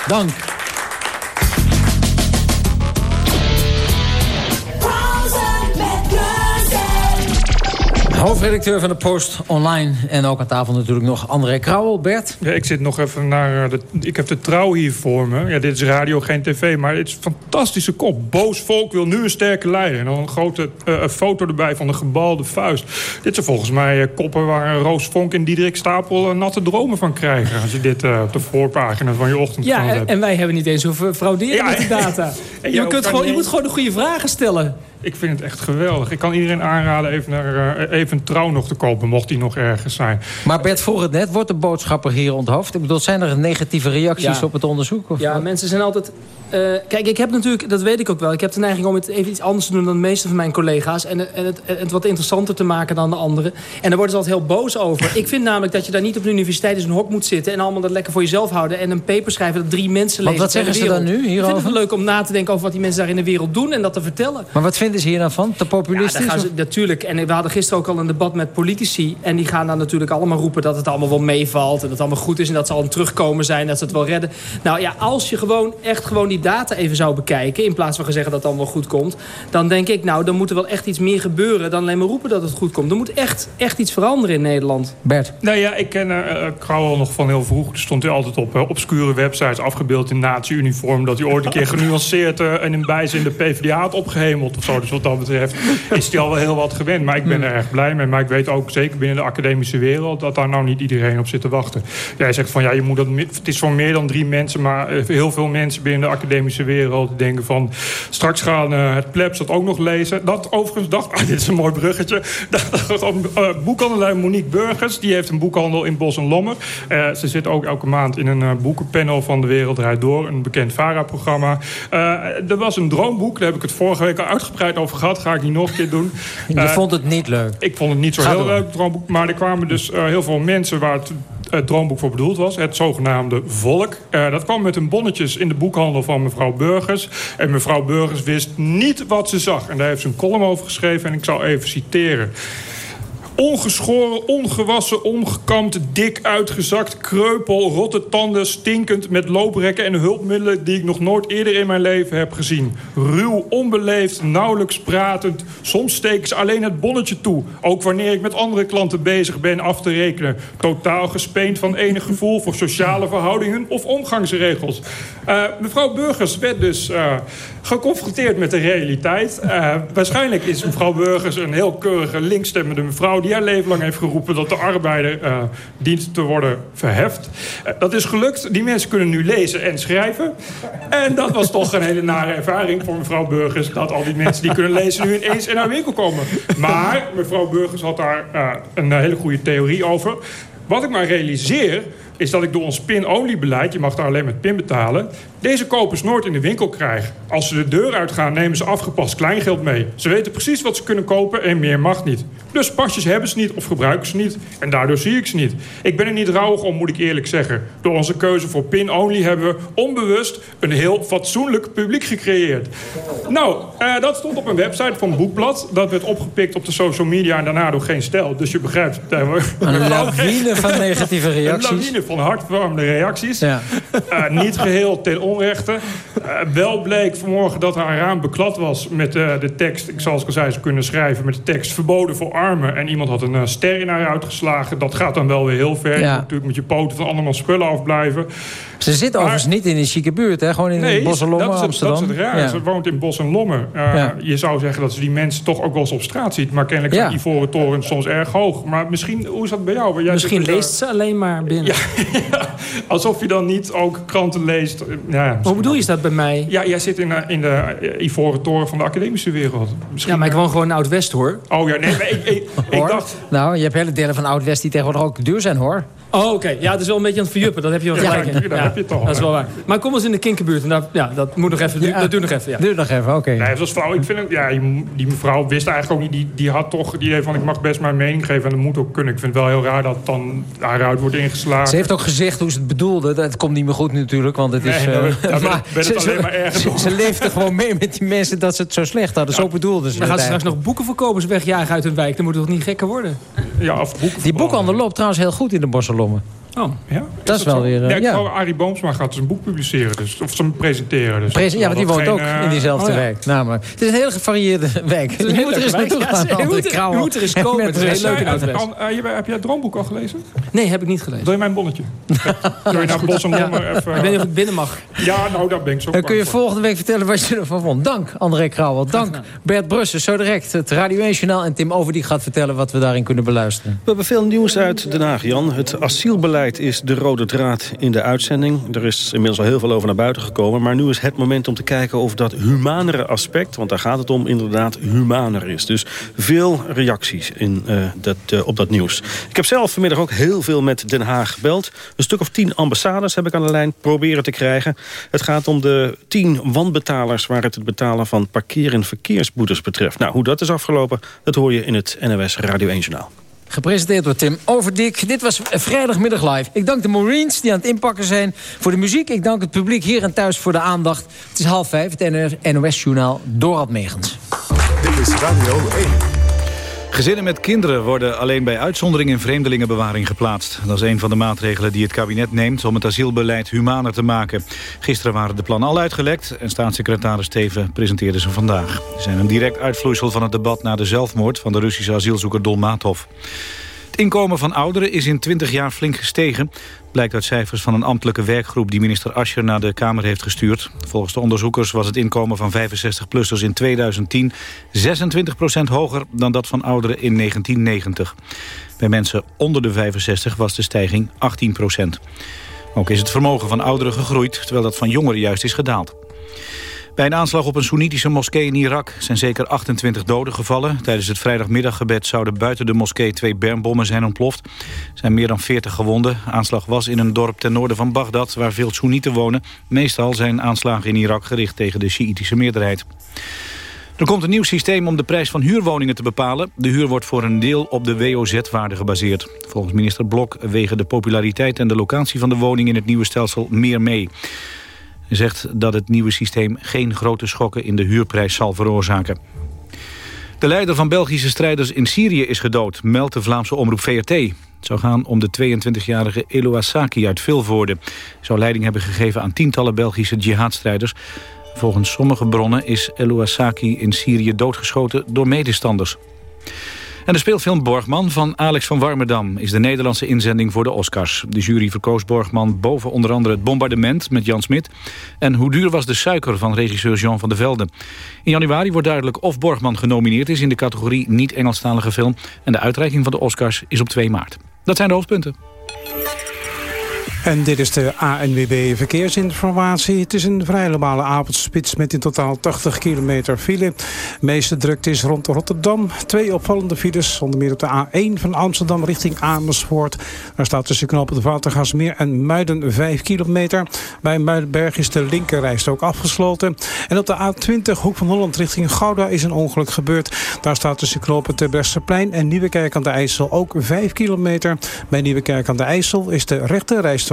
Dank.
Hoofdredacteur van de Post Online. En ook aan tafel natuurlijk nog André Krauwel. Bert?
Ja, ik zit nog even naar... eh, De, ik heb de trouw hier voor me. Ja, dit is radio, geen tv, maar het is een fantastische kop. Boos volk wil nu een sterke leider. En dan een grote eh, een foto erbij van een gebalde vuist. Dit zijn volgens mij eh, koppen waar Roos Vonk en Diederik Stapel... natte dromen van krijgen. Als je dit eh, op de voorpagina van je ochtendkrant
Ja, en,
hebt.
en wij hebben niet eens hoeven frauderen
Ja,
met die data. je, kunt gewoon, je moet gewoon de goede vragen stellen.
Ik vind het echt geweldig. Ik kan iedereen aanraden even, naar, eh, even trouw nog te kopen, mocht die nog ergens zijn.
Maar Bert vroeg het net, wordt de boodschapper hier onthoofd? Ik bedoel, zijn er negatieve reacties
Ja.
op het onderzoek? Of
Ja,
wat?
mensen zijn altijd... eh, kijk, ik heb natuurlijk, dat weet ik ook wel... ik heb de neiging om het even iets anders te doen dan de meeste van mijn collega's... en, en het, het wat interessanter te maken dan de anderen. En daar worden ze altijd heel boos over. Ik vind namelijk dat je daar niet op de universiteit in een hok moet zitten... en allemaal dat lekker voor jezelf houden... en een paper schrijven dat drie mensen
Want
lezen.
wat
per
zeggen ze dan nu
Ik
hierover?
vind het leuk om na te denken over wat die mensen daar in de wereld doen... en dat te vertellen.
Maar wat vinden ze hier dan van? Te
Ja,
populistisch?
daar gaan ze,
of-
natuurlijk. En we hadden gisteren ook al een debat met politici. En die gaan dan natuurlijk allemaal roepen dat het allemaal wel meevalt. En dat het allemaal goed is. En dat ze al het terugkomen zijn. Dat ze het wel redden. Nou ja, als je gewoon echt gewoon die data even zou bekijken. In plaats van zeggen dat het allemaal goed komt. Dan denk ik, nou, dan moet er wel echt iets meer gebeuren. Dan alleen maar roepen dat het goed komt. Er moet echt, echt iets veranderen in Nederland.
Bert?
Nou ja, ik ken uh, Krauwel nog van heel vroeg. Er stond hij altijd op uh, obscure websites afgebeeld in nazi-uniform. Dat hij ooit een keer genuanceerd uh, en in bijzin de PvdA had opgehemeld of zo. Dus wat dat betreft is hij al wel heel wat gewend. Maar ik ben er erg blij mee. Maar ik weet ook zeker binnen de academische wereld... dat daar nou niet iedereen op zit te wachten. Jij zegt van ja, je moet dat, het is voor meer dan drie mensen... maar uh, heel veel mensen binnen de academische wereld denken van... straks gaan uh, het plebs dat ook nog lezen. Dat overigens dacht... Ah, dit is een mooi bruggetje. Dat, dat, uh, boekhandelaar Monique Burgers... die heeft een boekhandel in Bos en Lommer. Uh, ze zit ook elke maand in een boekenpanel van De Wereld Draait Door. Een bekend VARA-programma. Er was een droomboek. Daar heb ik het vorige week al uitgebreid over gehad. Ga ik niet nog een keer doen.
Je vond het niet leuk?
Ik vond het niet zo
Ga
heel
door.
leuk, droomboek. Maar er kwamen dus uh, heel veel mensen waar het het droomboek voor bedoeld was. Het zogenaamde volk. Uh, dat kwam met een bonnetjes in de boekhandel van mevrouw Burgers. En mevrouw Burgers wist niet wat ze zag. En daar heeft ze een column over geschreven. En ik zal even citeren. Ongeschoren, ongewassen, ongekamd, dik uitgezakt, kreupel, rotte tanden, stinkend met looprekken en hulpmiddelen die ik nog nooit eerder in mijn leven heb gezien. Ruw, onbeleefd, nauwelijks pratend. Soms steken ze alleen het bonnetje toe. Ook wanneer ik met andere klanten bezig ben af te rekenen. Totaal gespeend van enig gevoel voor sociale verhoudingen of omgangsregels. Uh, mevrouw Burgers werd dus uh, geconfronteerd met de realiteit. Uh, waarschijnlijk is mevrouw Burgers een heel keurige linkstemmende mevrouw die haar leven lang heeft geroepen dat de arbeider dient te worden verheft. Dat is gelukt. Die mensen kunnen nu lezen en schrijven. En dat was toch een hele nare ervaring voor mevrouw Burgers... dat al die mensen die kunnen lezen nu ineens in haar winkel komen. Maar mevrouw Burgers had daar een hele goede theorie over. Wat ik maar realiseer is dat ik door ons pin-only beleid... je mag daar alleen met pin betalen... deze kopers nooit in de winkel krijg. Als ze de deur uitgaan, nemen ze afgepast kleingeld mee. Ze weten precies wat ze kunnen kopen en meer mag niet. Dus pasjes hebben ze niet of gebruiken ze niet. En daardoor zie ik ze niet. Ik ben er niet rouwig om, moet ik eerlijk zeggen. Door onze keuze voor pin-only hebben we onbewust... een heel fatsoenlijk publiek gecreëerd. Nou, uh, dat stond op een website van Boekblad. Dat werd opgepikt op de social media en daarna door geen stijl. Dus je begrijpt...
Een lawine van negatieve reacties.
Een lawine van hartverwarmende reacties.
Ja.
Uh, niet geheel ten onrechte. Uh, wel bleek vanmorgen dat haar raam beklad was met uh, de tekst... ik zoals ik al zei, ze kunnen schrijven met de tekst... verboden voor armen. En iemand had een uh, ster in haar uitgeslagen. Dat gaat dan wel weer heel ver. Ja. Je moet natuurlijk met je poten van allemaal spullen afblijven.
Ze zit maar, overigens niet in een chique buurt, hè? Gewoon in
nee,
Bos en Lommer,
dat is, het,
Amsterdam.
dat is het raar. Ja. Ze woont in Bos en Lommer. Ja. Je zou zeggen dat ze die mensen toch ook wel eens op straat ziet. Maar kennelijk zijn ivoren toren soms erg hoog. Maar misschien, hoe is dat bij jou?
Jij misschien leest ze alleen maar binnen.
alsof je dan niet ook kranten leest. Ja,
Hoe bedoel je dat bij mij?
Ja, jij zit in de, in de Ivoren Toren van de academische wereld.
Misschien ja, maar ik woon gewoon in Oud-West, hoor.
Oh ja, nee, maar ik, ik, ik dacht...
Nou, je hebt hele delen van Oud-West die tegenwoordig ook duur zijn, hoor.
Oh, oké. Okay. Ja, het is wel een beetje aan het verjuppen. Dat heb je wel
ja,
gelijk in.
Ja, heb je toch.
Dat is wel waar. Maar kom eens in de kinkerbuurt. En daar, ja, dat moet nog even. Ja. Dat doe nog even. Ja.
Doe nog even, oké. Okay.
Nee, zoals vrouw, ik vind het, ja, die mevrouw wist eigenlijk ook niet. Die, die had toch het idee van: ik mag best mijn mening geven. En dat moet ook kunnen. Ik vind het wel heel raar dat dan daaruit wordt ingeslagen.
Ze heeft ook gezegd hoe ze het bedoelde. Dat komt niet meer goed natuurlijk. Want het
nee,
is.
Uh, maar ben het alleen maar erger
ze, ze leefde gewoon mee met die mensen dat ze het zo slecht hadden. Ja. Zo bedoelde ze.
Dan gaan ze straks nog boekenverkopers wegjagen uit hun wijk. Dan moet het toch niet gekker worden?
Ja, of boeken
Die boekhandel loopt trouwens heel goed in de Bosselommen.
Oh,
ja?
Dat is wel
zo?
weer, eh,
ja, ik
ja.
Arie Boomsma gaat dus een boek publiceren. Dus, of ze hem presenteren. Dus
Presen- ja, want die woont
geen,
ook
eh,
in diezelfde
oh ja.
wijk. Namelijk. Het is een hele gevarieerde wijk. Je
hele
moet er eens naartoe gaan.
je moet er- eens komen.
Met
Het is heel leuk in Oud-West.
Eh, je- heb jij het droomboek al gelezen?
Nee, heb ik niet gelezen.
Wil je mijn bonnetje? Wil je naar Bos en Lommer even...
Ik weet niet of ik binnen mag.
Ja, nou, daar ben ik zo
Dan kun je volgende week vertellen wat je ervan vond. Dank, André Krauwel. Dank, Bert Brussen. Zo direct het Radio 1 Journaal. En Tim Overdiek gaat vertellen wat we daarin kunnen beluisteren.
We hebben veel nieuws uit Den Haag, Jan. Het asielbeleid is de rode draad in de uitzending. Er is inmiddels al heel veel over naar buiten gekomen. Maar nu is het moment om te kijken of dat humanere aspect... want daar gaat het om, inderdaad humaner is. Dus veel reacties in, eh, dat, eh, op dat nieuws. Ik heb zelf vanmiddag ook heel veel met Den Haag gebeld. Een stuk of tien ambassades heb ik aan de lijn proberen te krijgen. Het gaat om de tien wanbetalers... waar het het betalen van parkeer- en verkeersboetes betreft. Nou, hoe dat is afgelopen, dat hoor je in het NOS Radio 1 Journaal.
Gepresenteerd door Tim Overdik. Dit was vrijdagmiddag live. Ik dank de Marines die aan het inpakken zijn voor de muziek. Ik dank het publiek hier en thuis voor de aandacht. Het is half vijf, het NOS-journaal Dorad Megens.
Dit is Radio 1.
Gezinnen met kinderen worden alleen bij uitzondering in vreemdelingenbewaring geplaatst. Dat is een van de maatregelen die het kabinet neemt om het asielbeleid humaner te maken. Gisteren waren de plannen al uitgelekt en staatssecretaris Teven presenteerde ze vandaag. Ze zijn een direct uitvloeisel van het debat na de zelfmoord van de Russische asielzoeker Dolmatov. Het inkomen van ouderen is in 20 jaar flink gestegen. Blijkt uit cijfers van een ambtelijke werkgroep die minister Ascher naar de Kamer heeft gestuurd. Volgens de onderzoekers was het inkomen van 65-plussers in 2010 26% hoger dan dat van ouderen in 1990. Bij mensen onder de 65 was de stijging 18% Ook is het vermogen van ouderen gegroeid, terwijl dat van jongeren juist is gedaald. Bij een aanslag op een Soenitische moskee in Irak zijn zeker 28 doden gevallen. Tijdens het vrijdagmiddaggebed zouden buiten de moskee twee bermbommen zijn ontploft. Er zijn meer dan 40 gewonden. Aanslag was in een dorp ten noorden van Bagdad, waar veel Soenieten wonen. Meestal zijn aanslagen in Irak gericht tegen de Sjiitische meerderheid. Er komt een nieuw systeem om de prijs van huurwoningen te bepalen. De huur wordt voor een deel op de WOZ-waarde gebaseerd. Volgens minister Blok wegen de populariteit en de locatie van de woning in het nieuwe stelsel meer mee. Zegt dat het nieuwe systeem geen grote schokken in de huurprijs zal veroorzaken. De leider van Belgische strijders in Syrië is gedood, meldt de Vlaamse omroep VRT. Het zou gaan om de 22-jarige Eloa Saki uit Vilvoorde. Hij zou leiding hebben gegeven aan tientallen Belgische jihadstrijders. Volgens sommige bronnen is Eloa Saki in Syrië doodgeschoten door medestanders. En de speelfilm Borgman van Alex van Warmerdam is de Nederlandse inzending voor de Oscars. De jury verkoos Borgman boven onder andere het bombardement met Jan Smit... en Hoe duur was de suiker van regisseur Jean van der Velde. In januari wordt duidelijk of Borgman genomineerd is in de categorie niet-Engelstalige film... en de uitreiking van de Oscars is op 2 maart. Dat zijn de hoofdpunten.
En dit is de ANWB Verkeersinformatie. Het is een vrij normale avondspits met in totaal 80 kilometer file. De meeste drukte is rond Rotterdam. Twee opvallende files, onder meer op de A1 van Amsterdam richting Amersfoort. Daar staat tussen knopen de Watergasmeer en Muiden 5 kilometer. Bij Muidenberg is de linkerrijst ook afgesloten. En op de A20 Hoek van Holland richting Gouda is een ongeluk gebeurd. Daar staat tussen knopen Terbrechtseplein en Nieuwekerk aan de IJssel ook 5 kilometer. Bij Nieuwekerk aan de IJssel is de rechterrijst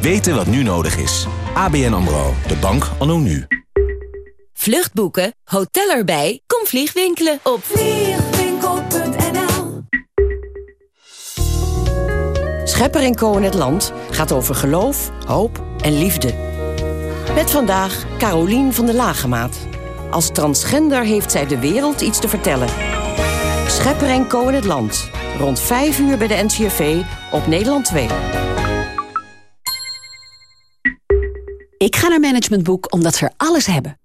Weten wat nu nodig is. ABN AMRO, de bank anno nu.
Vluchtboeken, hotel erbij, kom vliegwinkelen op vliegwinkel.nl
Schepper Co in het Land gaat over geloof, hoop en liefde. Met vandaag Carolien van de Lagemaat. Als transgender heeft zij de wereld iets te vertellen. Schepper Co in het Land. Rond 5 uur bij de NCRV op Nederland 2.
Ik ga naar Management Boek omdat ze er alles hebben.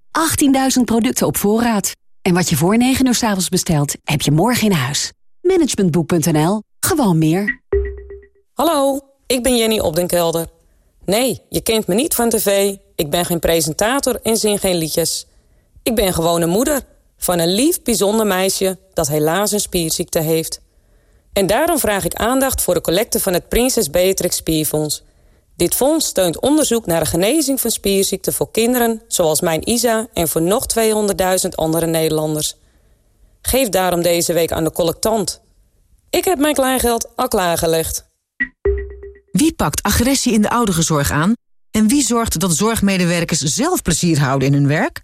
18.000 producten op voorraad. En wat je voor 9 uur s avonds bestelt, heb je morgen in huis. Managementboek.nl. Gewoon meer.
Hallo, ik ben Jenny Opdenkelder. Nee, je kent me niet van tv. Ik ben geen presentator en zing geen liedjes. Ik ben gewoon moeder van een lief, bijzonder meisje... dat helaas een spierziekte heeft. En daarom vraag ik aandacht voor de collecte van het Prinses Beatrix Spierfonds. Dit fonds steunt onderzoek naar de genezing van spierziekten voor kinderen... zoals mijn Isa en voor nog 200.000 andere Nederlanders. Geef daarom deze week aan de collectant. Ik heb mijn kleingeld al klaargelegd.
Wie pakt agressie in de ouderenzorg aan? En wie zorgt dat zorgmedewerkers zelf plezier houden in hun werk?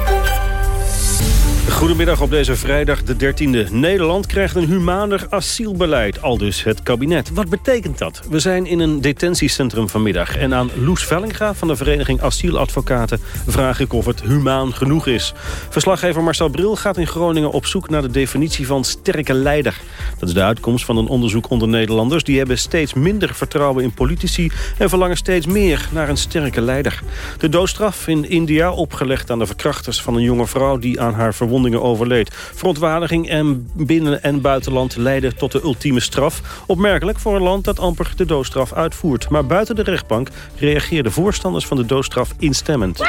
Goedemiddag op deze vrijdag de 13e. Nederland krijgt een humaner asielbeleid, al dus het kabinet. Wat betekent dat? We zijn in een detentiecentrum vanmiddag... en aan Loes Vellinga van de Vereniging Asieladvocaten... vraag ik of het humaan genoeg is. Verslaggever Marcel Bril gaat in Groningen op zoek naar de definitie van sterke leider. Dat is de uitkomst van een onderzoek onder Nederlanders. Die hebben steeds minder vertrouwen in politici... en verlangen steeds meer naar een sterke leider. De doodstraf in India opgelegd aan de verkrachters van een jonge vrouw... die aan haar overleed. Verontwaardiging en binnen- en buitenland leidden tot de ultieme straf. Opmerkelijk voor een land dat amper de doodstraf uitvoert. Maar buiten de rechtbank reageerden voorstanders van de doodstraf instemmend.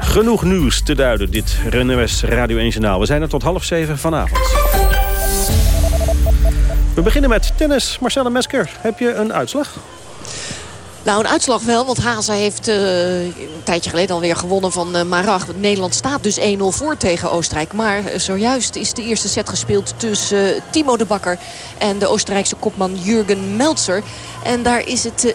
Genoeg nieuws te duiden, dit RNWS Radio 1 Journaal. We zijn er tot half zeven vanavond. We beginnen met tennis. Marcella Mesker, heb je een uitslag?
Nou, een uitslag wel, want Haza heeft uh, een tijdje geleden alweer gewonnen van uh, Marag. Nederland staat dus 1-0 voor tegen Oostenrijk. Maar uh, zojuist is de eerste set gespeeld tussen Timo de Bakker en de Oostenrijkse kopman Jurgen Meltzer. En daar is het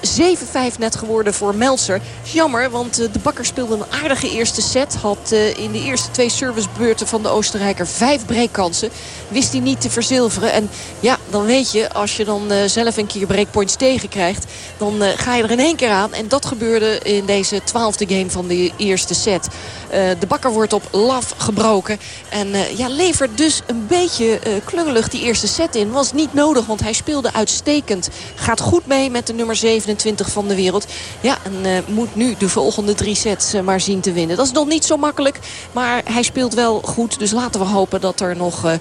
7-5 net geworden voor Meltzer. Jammer, want de Bakker speelde een aardige eerste set. Had in de eerste twee servicebeurten van de Oostenrijker vijf breakkansen. Wist hij niet te verzilveren. En ja, dan weet je, als je dan zelf een keer breakpoints tegenkrijgt... dan ga je er in één keer aan. En dat gebeurde in deze twaalfde game van de eerste set. Uh, de bakker wordt op laf gebroken. En uh, ja, levert dus een beetje uh, klungelig die eerste set in. Was niet nodig, want hij speelde uitstekend. Gaat goed mee met de nummer 27 van de wereld. Ja, en moet nu de volgende drie sets maar zien te winnen. Dat is nog niet zo makkelijk, maar hij speelt wel goed. Dus laten we hopen dat er nog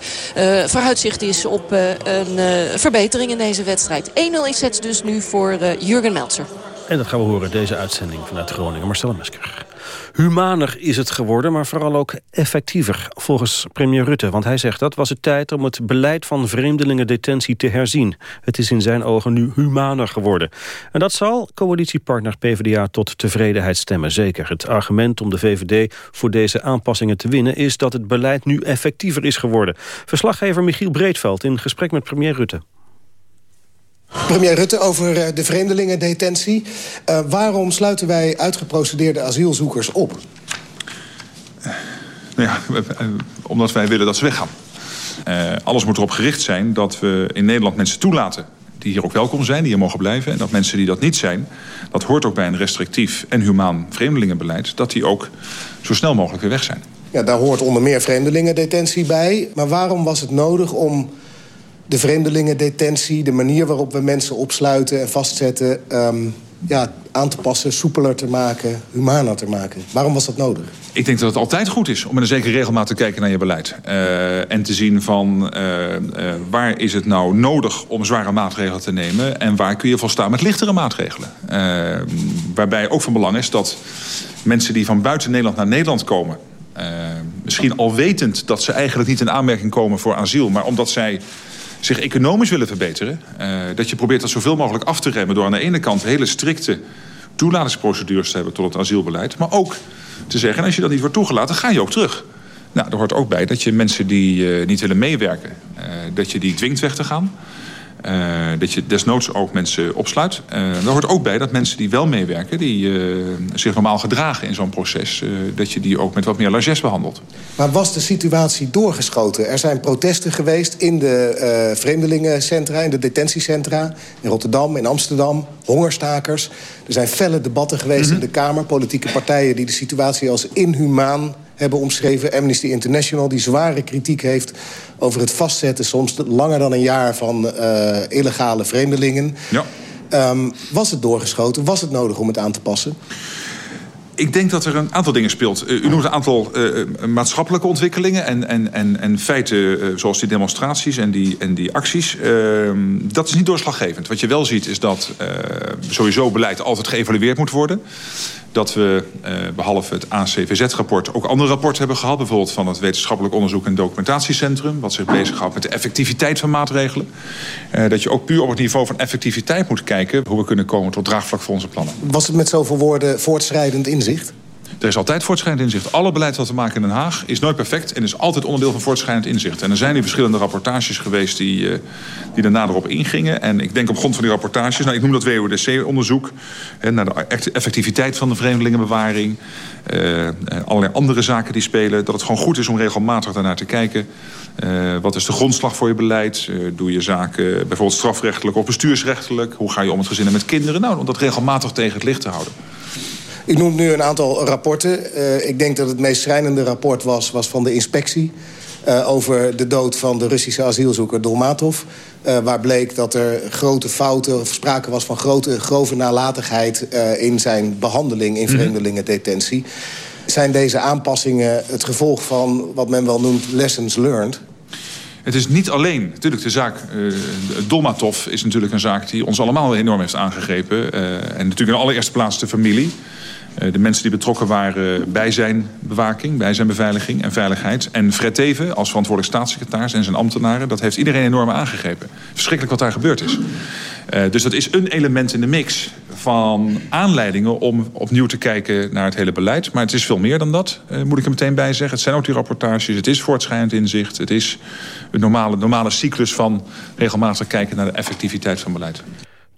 vooruitzicht is op een verbetering in deze wedstrijd. 1-0 in sets dus nu voor Jurgen Meltzer.
En dat gaan we horen, deze uitzending vanuit Groningen. Marcel Mesker. Humaner is het geworden, maar vooral ook effectiever, volgens premier Rutte. Want hij zegt dat was het tijd om het beleid van vreemdelingendetentie te herzien. Het is in zijn ogen nu humaner geworden. En dat zal coalitiepartner PvdA tot tevredenheid stemmen, zeker. Het argument om de VVD voor deze aanpassingen te winnen... is dat het beleid nu effectiever is geworden. Verslaggever Michiel Breedveld in gesprek met premier Rutte.
Premier Rutte over eh, de vreemdelingendetentie. Uh, waarom sluiten wij uitgeprocedeerde asielzoekers op?
Uh, nou ja, omdat wij willen dat ze weggaan. Uh, alles moet erop gericht zijn dat we in Nederland mensen toelaten... die hier ook welkom zijn, die hier mogen blijven. En dat mensen die dat niet zijn, dat hoort ook bij een restrictief en humaan vreemdelingenbeleid... dat die ook zo snel mogelijk weer weg zijn.
Ja, daar hoort onder meer vreemdelingendetentie bij. Maar waarom was het nodig om de vreemdelingendetentie... de manier waarop we mensen opsluiten en vastzetten... Um, ja, aan te passen, soepeler te maken, humaner te maken. Waarom was dat nodig?
Ik denk dat het altijd goed is om met een zekere regelmaat te kijken naar je beleid. Uh, en te zien van uh, uh, waar is het nou nodig om zware maatregelen te nemen... en waar kun je volstaan met lichtere maatregelen. waarbij ook van belang is dat mensen die van buiten Nederland naar Nederland komen... misschien al wetend dat ze eigenlijk niet in aanmerking komen voor asiel... maar omdat zij zich economisch willen verbeteren... Uh, dat je probeert dat zoveel mogelijk af te remmen... door aan de ene kant hele strikte toelatingsprocedures te hebben tot het asielbeleid... maar ook te zeggen, als je dat niet wordt toegelaten, ga je ook terug. Nou, er hoort ook bij dat je mensen die uh, niet willen meewerken... Uh, dat je die dwingt weg te gaan... Uh, dat je desnoods ook mensen opsluit. Uh, daar hoort ook bij dat mensen die wel meewerken... die uh, zich normaal gedragen in zo'n proces... dat je die ook met wat meer largesse behandelt.
Maar was de situatie doorgeschoten? Er zijn protesten geweest in de vreemdelingencentra... in de detentiecentra, in Rotterdam, in Amsterdam. Hongerstakers. Er zijn felle debatten geweest mm -hmm. in de Kamer. Politieke partijen die de situatie als inhumaan hebben omschreven. Amnesty International, die zware kritiek heeft over het vastzetten... soms langer dan een jaar van uh, illegale vreemdelingen.
Ja.
Um, was het doorgeschoten? Was het nodig om het aan te passen?
Ik denk dat er een aantal dingen speelt. Uh, u noemt een aantal uh, maatschappelijke ontwikkelingen en, en, en, en feiten uh, zoals die demonstraties en die, en die acties. Ehm, dat is niet doorslaggevend. Wat je wel ziet is dat sowieso beleid altijd geëvalueerd moet worden dat we, eh, behalve het ACVZ-rapport... ook andere rapporten hebben gehad. Bijvoorbeeld van het Wetenschappelijk Onderzoek en Documentatiecentrum... wat zich bezighoudt met de effectiviteit van maatregelen. Eh, dat je ook puur op het niveau van effectiviteit moet kijken... hoe we kunnen komen tot draagvlak voor onze plannen.
Was het met zoveel woorden voortschrijdend inzicht?
Er is altijd voortschrijdend inzicht. Alle beleid wat we maken in Den Haag is nooit perfect... en is altijd onderdeel van voortschrijdend inzicht. En er zijn hier verschillende rapportages geweest die, uh, die er nader op ingingen. En ik denk op grond van die rapportages... Nou, ik noem dat WODC-onderzoek... naar de effectiviteit van de vreemdelingenbewaring... Uh, allerlei andere zaken die spelen... dat het gewoon goed is om regelmatig daarnaar te kijken... Wat is de grondslag voor je beleid? Doe je zaken bijvoorbeeld strafrechtelijk of bestuursrechtelijk? Hoe ga je om met gezinnen met kinderen? Nou, om dat regelmatig tegen het licht te houden.
Ik noem nu een aantal rapporten. Uh, ik denk dat het meest schrijnende rapport was, was van de inspectie... Uh, over de dood van de Russische asielzoeker Dolmatov. Uh, waar bleek dat er grote fouten, of sprake was van grote, grove nalatigheid... in zijn behandeling in vreemdelingendetentie. Zijn deze aanpassingen het gevolg van wat men wel noemt lessons learned?
Het is niet alleen, natuurlijk de zaak, uh, Dolmatov is natuurlijk een zaak die ons allemaal enorm heeft aangegrepen. Uh, en natuurlijk in allereerste plaats de familie. Uh, de mensen die betrokken waren bij zijn bewaking, bij zijn beveiliging en veiligheid. En Fred Teven als verantwoordelijk staatssecretaris en zijn ambtenaren. Dat heeft iedereen enorm aangegrepen. Verschrikkelijk wat daar gebeurd is. Uh, dus dat is een element in de mix van aanleidingen om opnieuw te kijken naar het hele beleid. Maar het is veel meer dan dat, uh, moet ik er meteen bij zeggen. Het zijn ook die rapportages, het is voortschrijdend inzicht. Het is een normale, normale cyclus van regelmatig kijken naar de effectiviteit van beleid.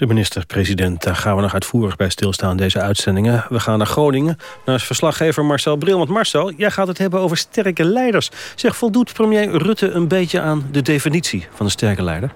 De minister-president, daar gaan we nog uitvoerig bij stilstaan, deze uitzendingen. We gaan naar Groningen, naar verslaggever Marcel Bril. Want Marcel, jij gaat het hebben over sterke leiders. Zeg, voldoet premier Rutte een beetje aan de definitie van een sterke leider?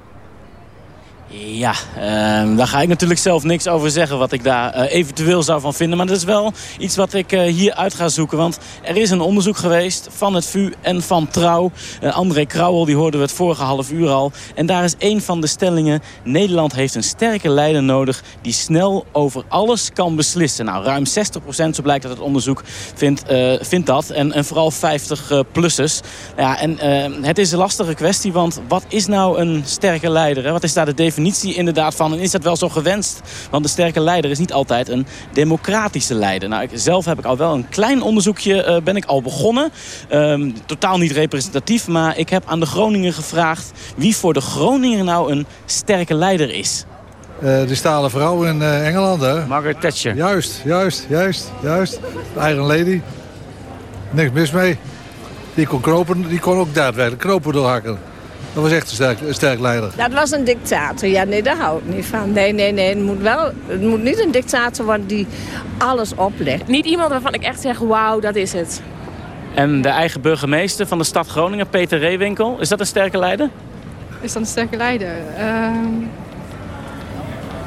Ja, uh, daar ga ik natuurlijk zelf niks over zeggen wat ik daar uh, eventueel zou van vinden. Maar dat is wel iets wat ik uh, hier uit ga zoeken. Want er is een onderzoek geweest van het VU en van Trouw. Uh, André Krauwel, die hoorden we het vorige half uur al. En daar is een van de stellingen. Nederland heeft een sterke leider nodig die snel over alles kan beslissen. Nou, ruim 60% zo blijkt uit het onderzoek vindt, vindt dat. En, en vooral 50-plussers. ja, en het is een lastige kwestie, want wat is nou een sterke leider? Hè? Wat is daar de definitie? Definitie inderdaad van. En is dat wel zo gewenst? Want de sterke leider is niet altijd een democratische leider. Nou, ik, zelf heb ik al wel een klein onderzoekje uh, ben ik al begonnen. Um, totaal niet representatief, maar ik heb aan de Groningen gevraagd... wie voor de Groninger nou een sterke leider is.
Uh, die stalen vrouw in uh, Engeland, hè?
Margaret Thatcher.
Juist, juist, juist, juist. De Iron Lady. Niks mis mee. Die kon, kropen, die kon ook daadwerkelijk kropen doorhakken. Dat was echt een sterk, een sterk leider.
Dat was een dictator. Ja, nee, daar hou ik niet van. Nee, nee, nee. Het moet, wel, het moet niet een dictator worden die alles oplegt.
Niet iemand waarvan ik echt zeg, wauw, dat is het.
En de eigen burgemeester van de stad Groningen, Peter Reewinkel. Is dat een sterke leider?
Is dat een sterke leider? Uh...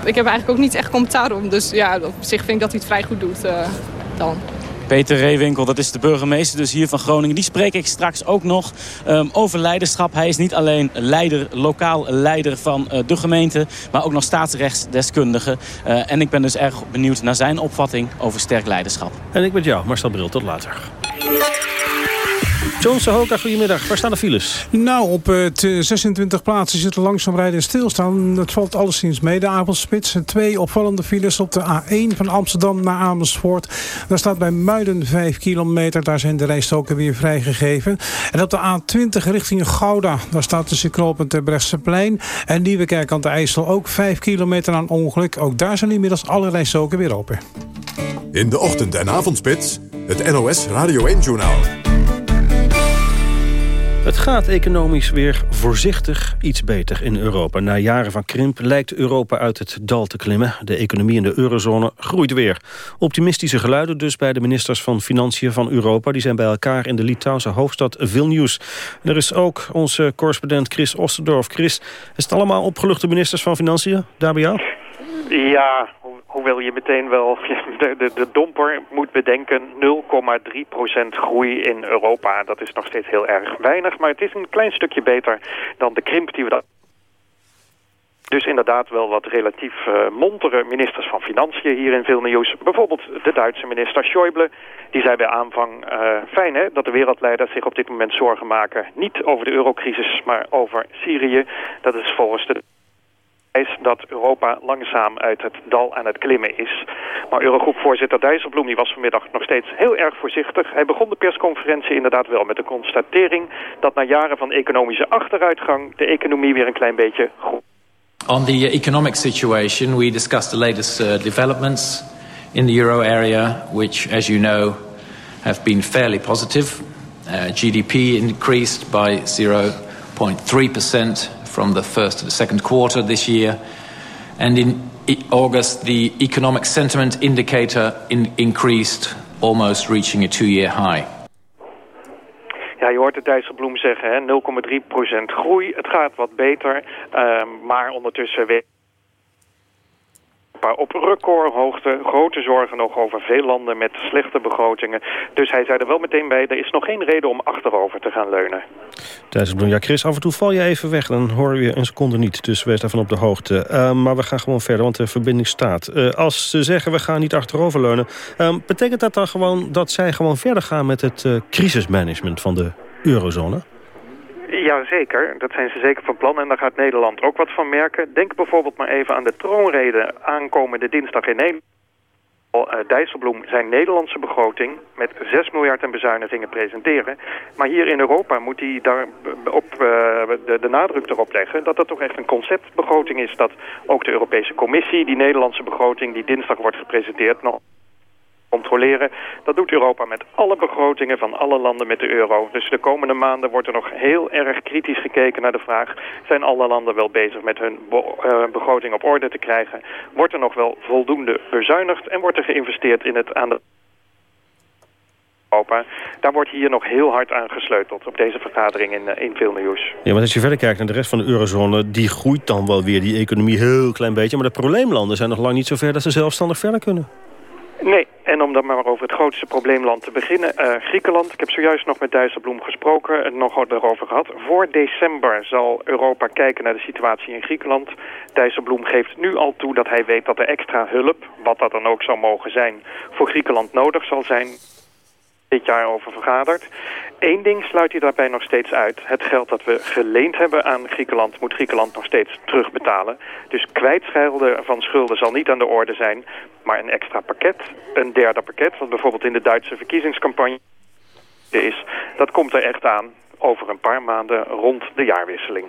Ik heb eigenlijk ook niet echt commentaar om. Dus ja, op zich vind ik dat hij het vrij goed doet uh, dan.
Peter Reewinkel, dat is de burgemeester dus hier van Groningen. Die spreek ik straks ook nog um, over leiderschap. Hij is niet alleen leider, lokaal leider van uh, de gemeente... maar ook nog staatsrechtsdeskundige. Uh, en ik ben dus erg benieuwd naar zijn opvatting over sterk leiderschap.
En ik ben jou, Marcel Bril. Tot later. John Sahoka, goedemiddag. Waar staan de files?
Nou, op uh, 26 plaatsen zitten langzaam rijden en stilstaan. Dat valt alleszins mee, de avondspits. Twee opvallende files op de A1 van Amsterdam naar Amersfoort. Daar staat bij Muiden 5 kilometer. Daar zijn de rijstoken weer vrijgegeven. En op de A20 richting Gouda. Daar staat tussen knooppunt Terbrechtseplein en Nieuwekerk aan de IJssel ook 5 kilometer aan ongeluk. Ook daar zijn inmiddels alle rijstoken weer open.
In de ochtend- en avondspits, het NOS Radio 1-journaal.
Het gaat economisch weer voorzichtig iets beter in Europa. Na jaren van krimp lijkt Europa uit het dal te klimmen. De economie in de eurozone groeit weer. Optimistische geluiden dus bij de ministers van Financiën van Europa. Die zijn bij elkaar in de Litouwse hoofdstad Vilnius. er is ook onze correspondent Chris Osterdorf. Chris, is het allemaal opgeluchte ministers van Financiën daar bij jou?
Ja,
hoewel je meteen wel de, de, de domper moet bedenken. 0,3% groei in Europa. Dat is nog steeds heel erg weinig. Maar het is een klein stukje beter dan de krimp die we dat dus inderdaad wel wat relatief uh, montere ministers van Financiën hier in veel nieuws. Bijvoorbeeld de Duitse minister Schäuble. Die zei bij aanvang, uh, fijn hè, dat de wereldleiders zich op dit moment zorgen maken. Niet over de eurocrisis, maar over Syrië. Dat is volgens de dat Europa langzaam uit het dal aan het klimmen is. Maar Eurogroepvoorzitter Dijsselbloem die was vanmiddag nog steeds heel erg voorzichtig. Hij begon de persconferentie inderdaad wel met de constatering... dat na jaren van economische achteruitgang de economie weer een klein beetje groeit.
On the economic situation, we discussed the latest uh, developments in the euro area, which, as you know, have been fairly positive. Uh, GDP increased by 0.3% from the first to the second quarter this year. And in August, the economic sentiment indicator in increased, almost reaching a two-year high.
Ja, je hoort het Dijsselbloem zeggen, 0,3% groei. Het gaat wat beter, uh, maar ondertussen weer op recordhoogte. Grote zorgen nog over veel landen met slechte begrotingen. Dus hij zei er wel meteen bij, er is nog geen reden om achterover te gaan leunen.
Dijsselbloem, ja Chris, af en toe val je even weg. Dan hoor je een seconde niet, dus wees daarvan op de hoogte. Uh, maar we gaan gewoon verder, want de verbinding staat. Uh, als ze zeggen, we gaan niet achterover leunen... Uh, betekent dat dan gewoon dat zij gewoon verder gaan met het uh, crisismanagement van de eurozone?
Jazeker, dat zijn ze zeker van plan en daar gaat Nederland ook wat van merken. Denk bijvoorbeeld maar even aan de troonrede aankomende dinsdag in Nederland. Dijsselbloem zijn Nederlandse begroting met 6 miljard aan bezuinigingen presenteren. Maar hier in Europa moet hij daar op, uh, de, de, nadruk erop leggen dat dat toch echt een conceptbegroting is. Dat ook de Europese Commissie, die Nederlandse begroting die dinsdag wordt gepresenteerd, controleren. Dat doet Europa met alle begrotingen van alle landen met de euro. Dus de komende maanden wordt er nog heel erg kritisch gekeken naar de vraag... zijn alle landen wel bezig met hun uh, begroting op orde te krijgen? Wordt er nog wel voldoende bezuinigd en wordt er geïnvesteerd in het aan de... Europa. Daar wordt hier nog heel hard aan gesleuteld op deze vergadering in, in veel nieuws.
Ja, maar als je verder kijkt naar de rest van de eurozone... die groeit dan wel weer die economie heel klein beetje. Maar de probleemlanden zijn nog lang niet zo ver dat ze zelfstandig verder kunnen.
Nee, en om dan maar over het grootste probleemland te beginnen. Uh, Griekenland, ik heb zojuist nog met Dijsselbloem gesproken en nog erover gehad. Voor december zal Europa kijken naar de situatie in Griekenland. Dijsselbloem geeft nu al toe dat hij weet dat er extra hulp, wat dat dan ook zou mogen zijn, voor Griekenland nodig zal zijn dit jaar over vergaderd. Eén ding sluit hij daarbij nog steeds uit. Het geld dat we geleend hebben aan Griekenland... moet Griekenland nog steeds terugbetalen. Dus kwijtschelden van schulden zal niet aan de orde zijn... maar een extra pakket, een derde pakket... wat bijvoorbeeld in de Duitse verkiezingscampagne is... dat komt er echt aan over een paar maanden rond de jaarwisseling.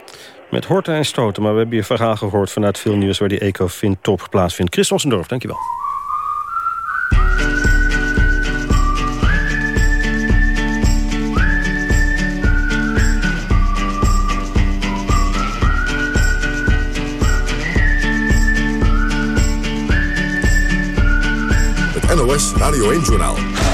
Met horten en stoten, maar we hebben je verhaal gehoord... vanuit veel nieuws waar die ECOFIN-top plaatsvindt. Chris Ossendorf, dankjewel.
Radio 1 Journaal.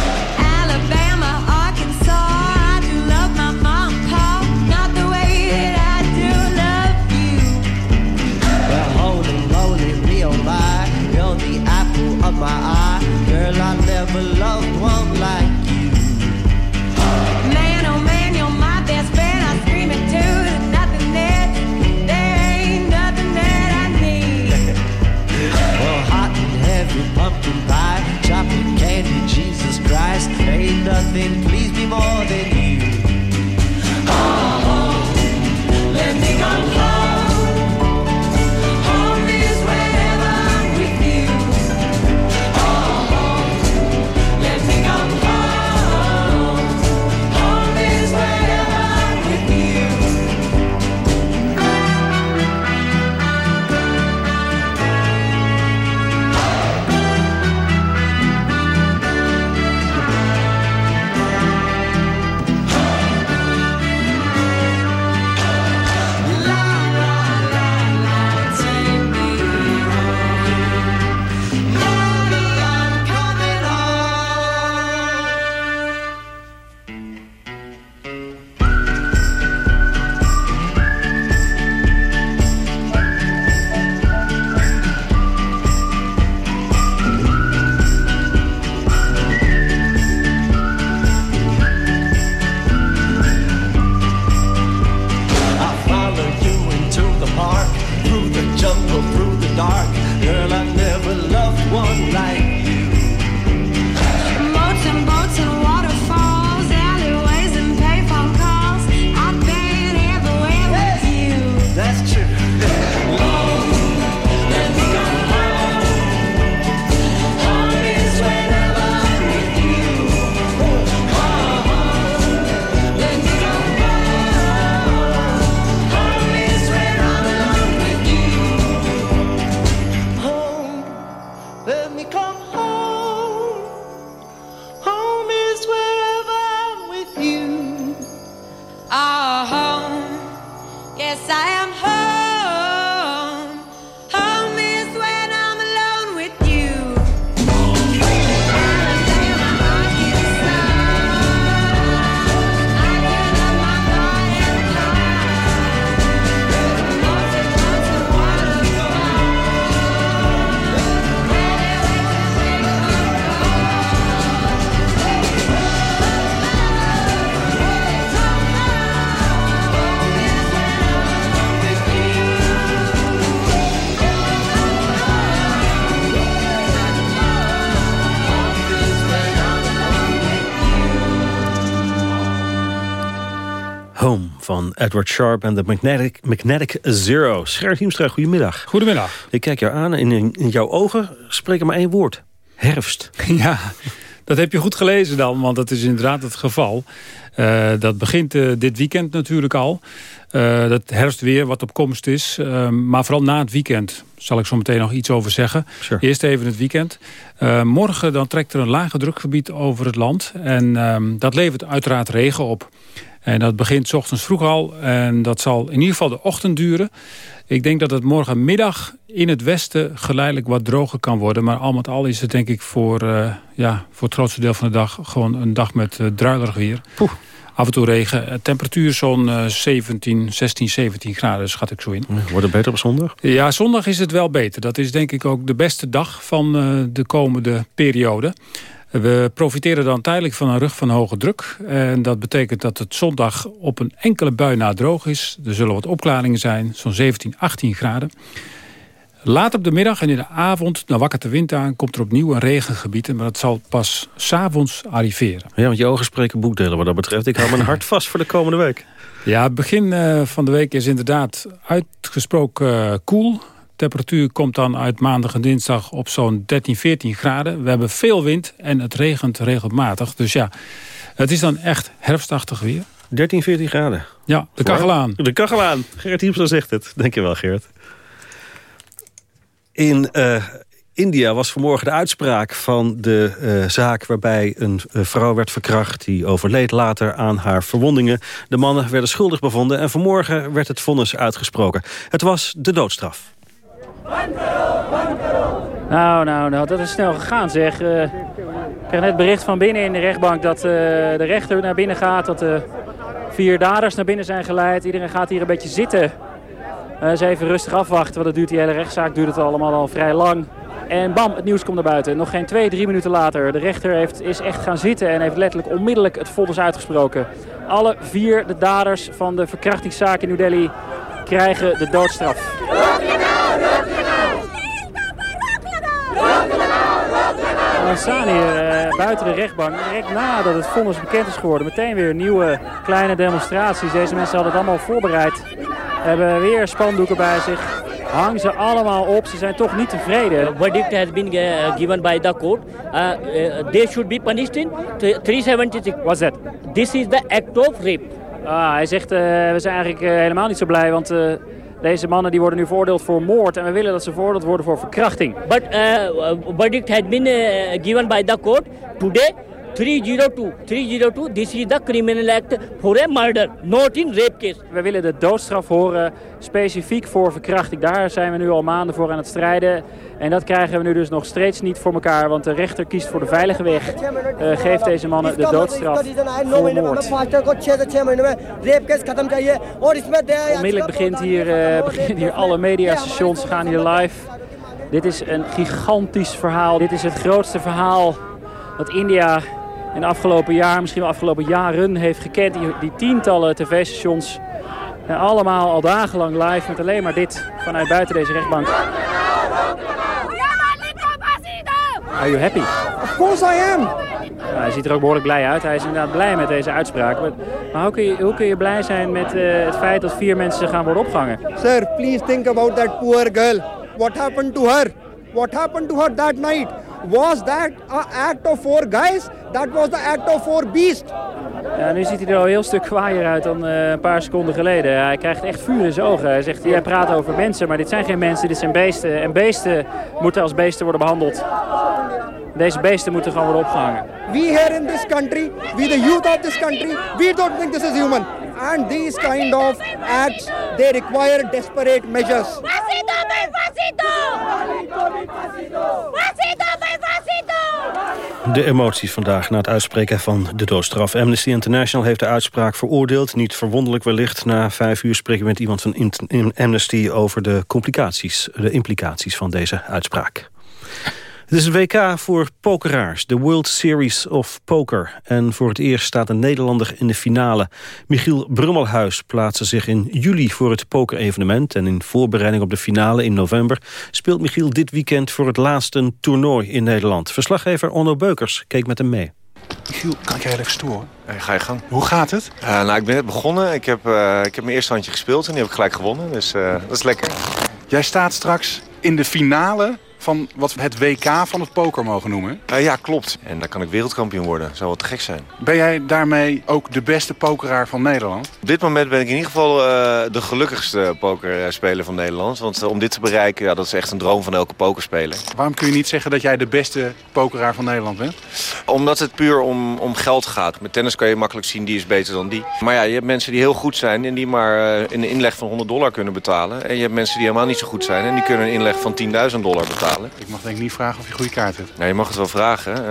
Van Edward Sharp en de Magnetic, Magnetic Zero. Gerrit Hiemstra, goedemiddag.
Goedemiddag.
Ik kijk jou aan en in, in jouw ogen spreek er maar één woord. Herfst.
Ja, dat heb je goed gelezen dan, want dat is inderdaad het geval. Uh, dat begint uh, dit weekend natuurlijk al. Uh, dat herfstweer wat op komst is. maar vooral na het weekend zal ik zo meteen nog iets over zeggen.
Sure.
Eerst even het weekend. morgen dan trekt er een lage drukgebied over het land. En ehm, dat levert uiteraard regen op. En dat begint ochtends vroeg al. En dat zal in ieder geval de ochtend duren. Ik denk dat het morgenmiddag in het westen geleidelijk wat droger kan worden. Maar al met al is het denk ik voor, uh, ja, voor het grootste deel van de dag... gewoon een dag met uh, druilerig weer.
Poeh.
Af en toe regen. Temperatuur zo'n uh, 17, 16, 17 graden schat ik zo in.
Wordt het beter op zondag?
Ja, zondag is het wel beter. Dat is denk ik ook de beste dag van uh, de komende periode. We profiteren dan tijdelijk van een rug van hoge druk. En dat betekent dat het zondag op een enkele bui na droog is. Er zullen wat opklaringen zijn, zo'n 17, 18 graden. Laat op de middag en in de avond, dan wakkert de wind aan... komt er opnieuw een regengebied, maar dat zal pas s'avonds arriveren.
Ja, want je ogen spreken boekdelen wat dat betreft. Ik hou mijn hart vast voor de komende week.
Ja, begin uh, van de week is inderdaad uitgesproken uh, koel temperatuur komt dan uit maandag en dinsdag op zo'n 13, 14 graden. We hebben veel wind en het regent regelmatig. Dus ja, het is dan echt herfstachtig weer.
13, 14 graden.
Ja, de kachel aan.
De kachel aan. Gerrit Hiemstra zegt het. Dankjewel, Gerrit. In uh, India was vanmorgen de uitspraak van de uh, zaak... waarbij een uh, vrouw werd verkracht. Die overleed later aan haar verwondingen. De mannen werden schuldig bevonden. En vanmorgen werd het vonnis uitgesproken. Het was de doodstraf.
Nou, nou, nou, dat is snel gegaan zeg. Uh, ik kreeg net bericht van binnen in de rechtbank dat uh, de rechter naar binnen gaat. Dat de vier daders naar binnen zijn geleid. Iedereen gaat hier een beetje zitten. Uh, ze even rustig afwachten, want dat duurt die hele rechtszaak duurt het allemaal al vrij lang. En bam, het nieuws komt naar buiten. Nog geen twee, drie minuten later. De rechter heeft, is echt gaan zitten en heeft letterlijk onmiddellijk het vonnis uitgesproken. Alle vier de daders van de verkrachtingszaak in New Delhi krijgen de doodstraf. Hier uh, buiten de rechtbank, direct nadat het vonnis bekend is geworden. Meteen weer nieuwe kleine demonstraties. Deze mensen hadden het allemaal voorbereid. Hebben weer spandoeken bij zich. Hangen ze allemaal op. Ze zijn toch niet tevreden.
The verdict has been uh, given by the court. Uh, uh, they should be punished in 376.
What's that?
This is the act of rape.
Ah, hij zegt, uh, we zijn eigenlijk helemaal niet zo blij, want deze mannen die worden nu veroordeeld voor moord en we willen dat ze veroordeeld worden voor verkrachting.
But uh, verdict has been uh, given by the court today 302. 302, this is the criminal act for a murder, not in rape case.
We willen de doodstraf horen specifiek voor verkrachting. Daar zijn we nu al maanden voor aan het strijden. En dat krijgen we nu dus nog steeds niet voor elkaar. Want de rechter kiest voor de veilige weg. Uh, geeft deze mannen de doodstraf voor moord. Onmiddellijk begint hier, uh, beginnen hier alle mediastations, gaan hier live. Dit is een gigantisch verhaal. Dit is het grootste verhaal dat India in de afgelopen jaar, misschien wel afgelopen jaren heeft gekend. Die, die tientallen tv-stations. En allemaal al dagenlang live met alleen maar dit vanuit buiten deze rechtbank. Are you happy?
Of course I am.
Nou, hij ziet er ook behoorlijk blij uit. Hij is inderdaad blij met deze uitspraak. Maar, maar hoe, kun je, hoe kun je blij zijn met uh, het feit dat vier mensen gaan worden opgehangen?
Sir, please think about that poor girl. What happened to her? What happened to her that night? Was that an act of four guys? That was the act of four beasts.
Ja, nu ziet hij er al een heel stuk kwaaier uit dan uh, een paar seconden geleden. Hij krijgt echt vuur in zijn ogen. Hij zegt, jij praat over mensen, maar dit zijn geen mensen, dit zijn beesten. En beesten moeten als beesten worden behandeld. Deze beesten moeten gewoon worden opgehangen.
We here in this country, we the youth of this country, we don't think this is human. And these kind of acts, they require desperate measures.
De emoties vandaag na het uitspreken van de doodstraf. Amnesty International heeft de uitspraak veroordeeld. Niet verwonderlijk wellicht. Na vijf uur spreken we met iemand van Amnesty over de complicaties, de implicaties van deze uitspraak. Het is een WK voor pokeraars, de World Series of Poker. En voor het eerst staat een Nederlander in de finale. Michiel Brummelhuis plaatste zich in juli voor het pokerevenement... en in voorbereiding op de finale in november... speelt Michiel dit weekend voor het laatste toernooi in Nederland. Verslaggever Onno Beukers keek met hem mee.
Giel, kan ik je heel even storen?
ga je gang.
Hoe gaat het?
Uh, nou, ik ben net begonnen. Ik heb, uh, ik heb mijn eerste handje gespeeld en die heb ik gelijk gewonnen. Dus uh, dat is lekker.
Jij staat straks in de finale van wat we het WK van het poker mogen noemen.
Uh, ja, klopt. En daar kan ik wereldkampioen worden. Zou wel te gek zijn.
Ben jij daarmee ook de beste pokeraar van Nederland?
Op dit moment ben ik in ieder geval uh, de gelukkigste pokerspeler van Nederland. Want uh, om dit te bereiken, ja, dat is echt een droom van elke pokerspeler.
Waarom kun je niet zeggen dat jij de beste pokeraar van Nederland bent?
Omdat het puur om, om geld gaat. Met tennis kan je makkelijk zien, die is beter dan die. Maar ja, je hebt mensen die heel goed zijn en die maar een inleg van 100 dollar kunnen betalen. En je hebt mensen die helemaal niet zo goed zijn en die kunnen een inleg van 10.000 dollar betalen.
Ik mag denk ik niet vragen of je goede kaart hebt.
Nee, je mag het wel vragen. Uh,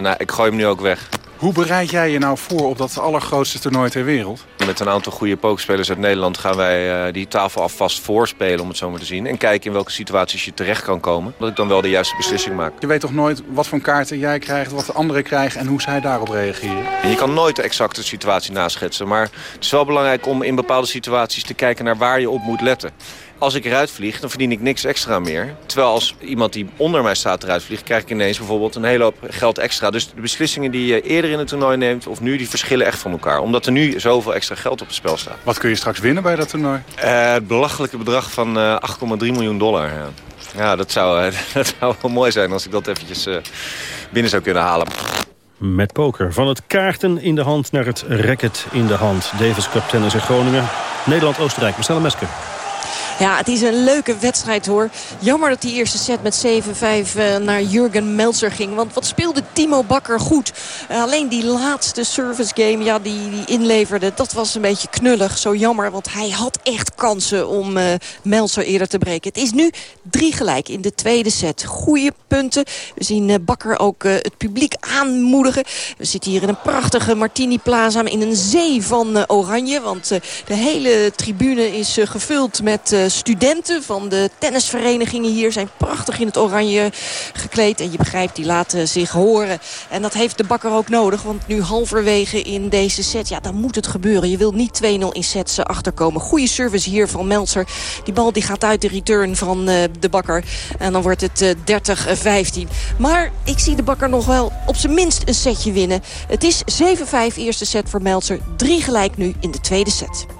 nou, ik gooi hem nu ook weg.
Hoe bereid jij je nou voor op dat allergrootste toernooi ter wereld?
Met een aantal goede pokerspelers uit Nederland gaan wij uh, die tafel alvast voorspelen, om het zo maar te zien. En kijken in welke situaties je terecht kan komen. Dat ik dan wel de juiste beslissing maak.
Je weet toch nooit wat voor kaarten jij krijgt, wat de anderen krijgen en hoe zij daarop reageren?
En je kan nooit de exacte situatie naschetsen. Maar het is wel belangrijk om in bepaalde situaties te kijken naar waar je op moet letten. Als ik eruit vlieg, dan verdien ik niks extra meer. Terwijl als iemand die onder mij staat eruit vliegt... krijg ik ineens bijvoorbeeld een hele hoop geld extra. Dus de beslissingen die je eerder in het toernooi neemt of nu... die verschillen echt van elkaar. Omdat er nu zoveel extra geld op het spel staat.
Wat kun je straks winnen bij dat toernooi?
Uh, het belachelijke bedrag van uh, 8,3 miljoen dollar. Ja, ja dat, zou, dat zou wel mooi zijn als ik dat eventjes uh, binnen zou kunnen halen.
Met poker. Van het kaarten in de hand naar het racket in de hand. Davis Cup Tennis in Groningen. Nederland-Oostenrijk. We stellen Mesker.
Ja, het is een leuke wedstrijd hoor. Jammer dat die eerste set met 7-5 uh, naar Jurgen Melzer ging. Want wat speelde Timo Bakker goed. Uh, alleen die laatste service game ja, die, die inleverde, dat was een beetje knullig. Zo jammer, want hij had echt kansen om uh, Melzer eerder te breken. Het is nu drie gelijk in de tweede set. Goeie punten. We zien Bakker ook het publiek aanmoedigen. We zitten hier in een prachtige Martini Plaza in een zee van oranje. Want de hele tribune is gevuld met studenten van de tennisverenigingen hier zijn prachtig in het oranje gekleed. En je begrijpt, die laten zich horen. En dat heeft de bakker ook nodig. Want nu halverwege in deze set, ja, dan moet het gebeuren. Je wilt niet 2-0 in sets achterkomen. Goede service hier van Meltzer. Die bal die gaat uit de return van uh, de bakker. En dan wordt het uh, 30-15. Maar ik zie de bakker nog wel op zijn minst een setje winnen. Het is 7-5 eerste set voor Meltzer. Drie gelijk nu in de tweede set.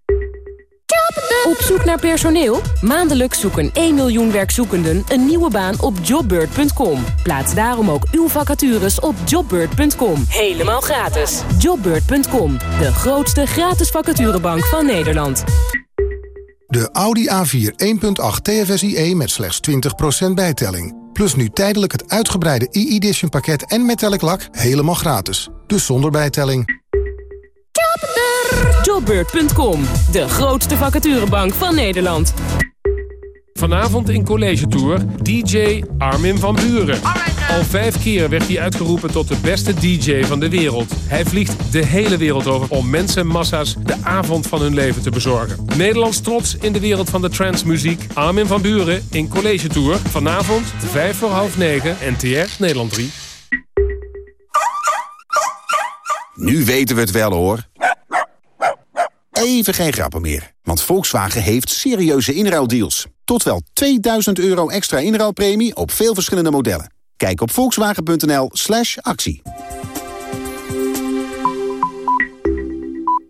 Op zoek naar personeel? Maandelijks zoeken 1 miljoen werkzoekenden een nieuwe baan op jobbird.com. Plaats daarom ook uw vacatures op jobbird.com. Helemaal gratis. Jobbird.com. De grootste gratis vacaturebank van Nederland.
De Audi A4 1.8 TFSIe met slechts 20% bijtelling. Plus nu tijdelijk het uitgebreide e-edition pakket en metallic lak helemaal gratis. Dus zonder bijtelling.
Jobbeurt.com, de grootste vacaturebank van Nederland.
Vanavond in College Tour DJ Armin van Buren. Al vijf keer werd hij uitgeroepen tot de beste DJ van de wereld. Hij vliegt de hele wereld over om mensenmassa's de avond van hun leven te bezorgen. Nederlands trots in de wereld van de transmuziek. Armin van Buren in College Tour. Vanavond, vijf voor half negen, NTR, Nederland 3.
Nu weten we het wel hoor. Even geen grappen meer, want Volkswagen heeft serieuze inruildeals. Tot wel 2000 euro extra inruilpremie op veel verschillende modellen. Kijk op volkswagen.nl slash actie.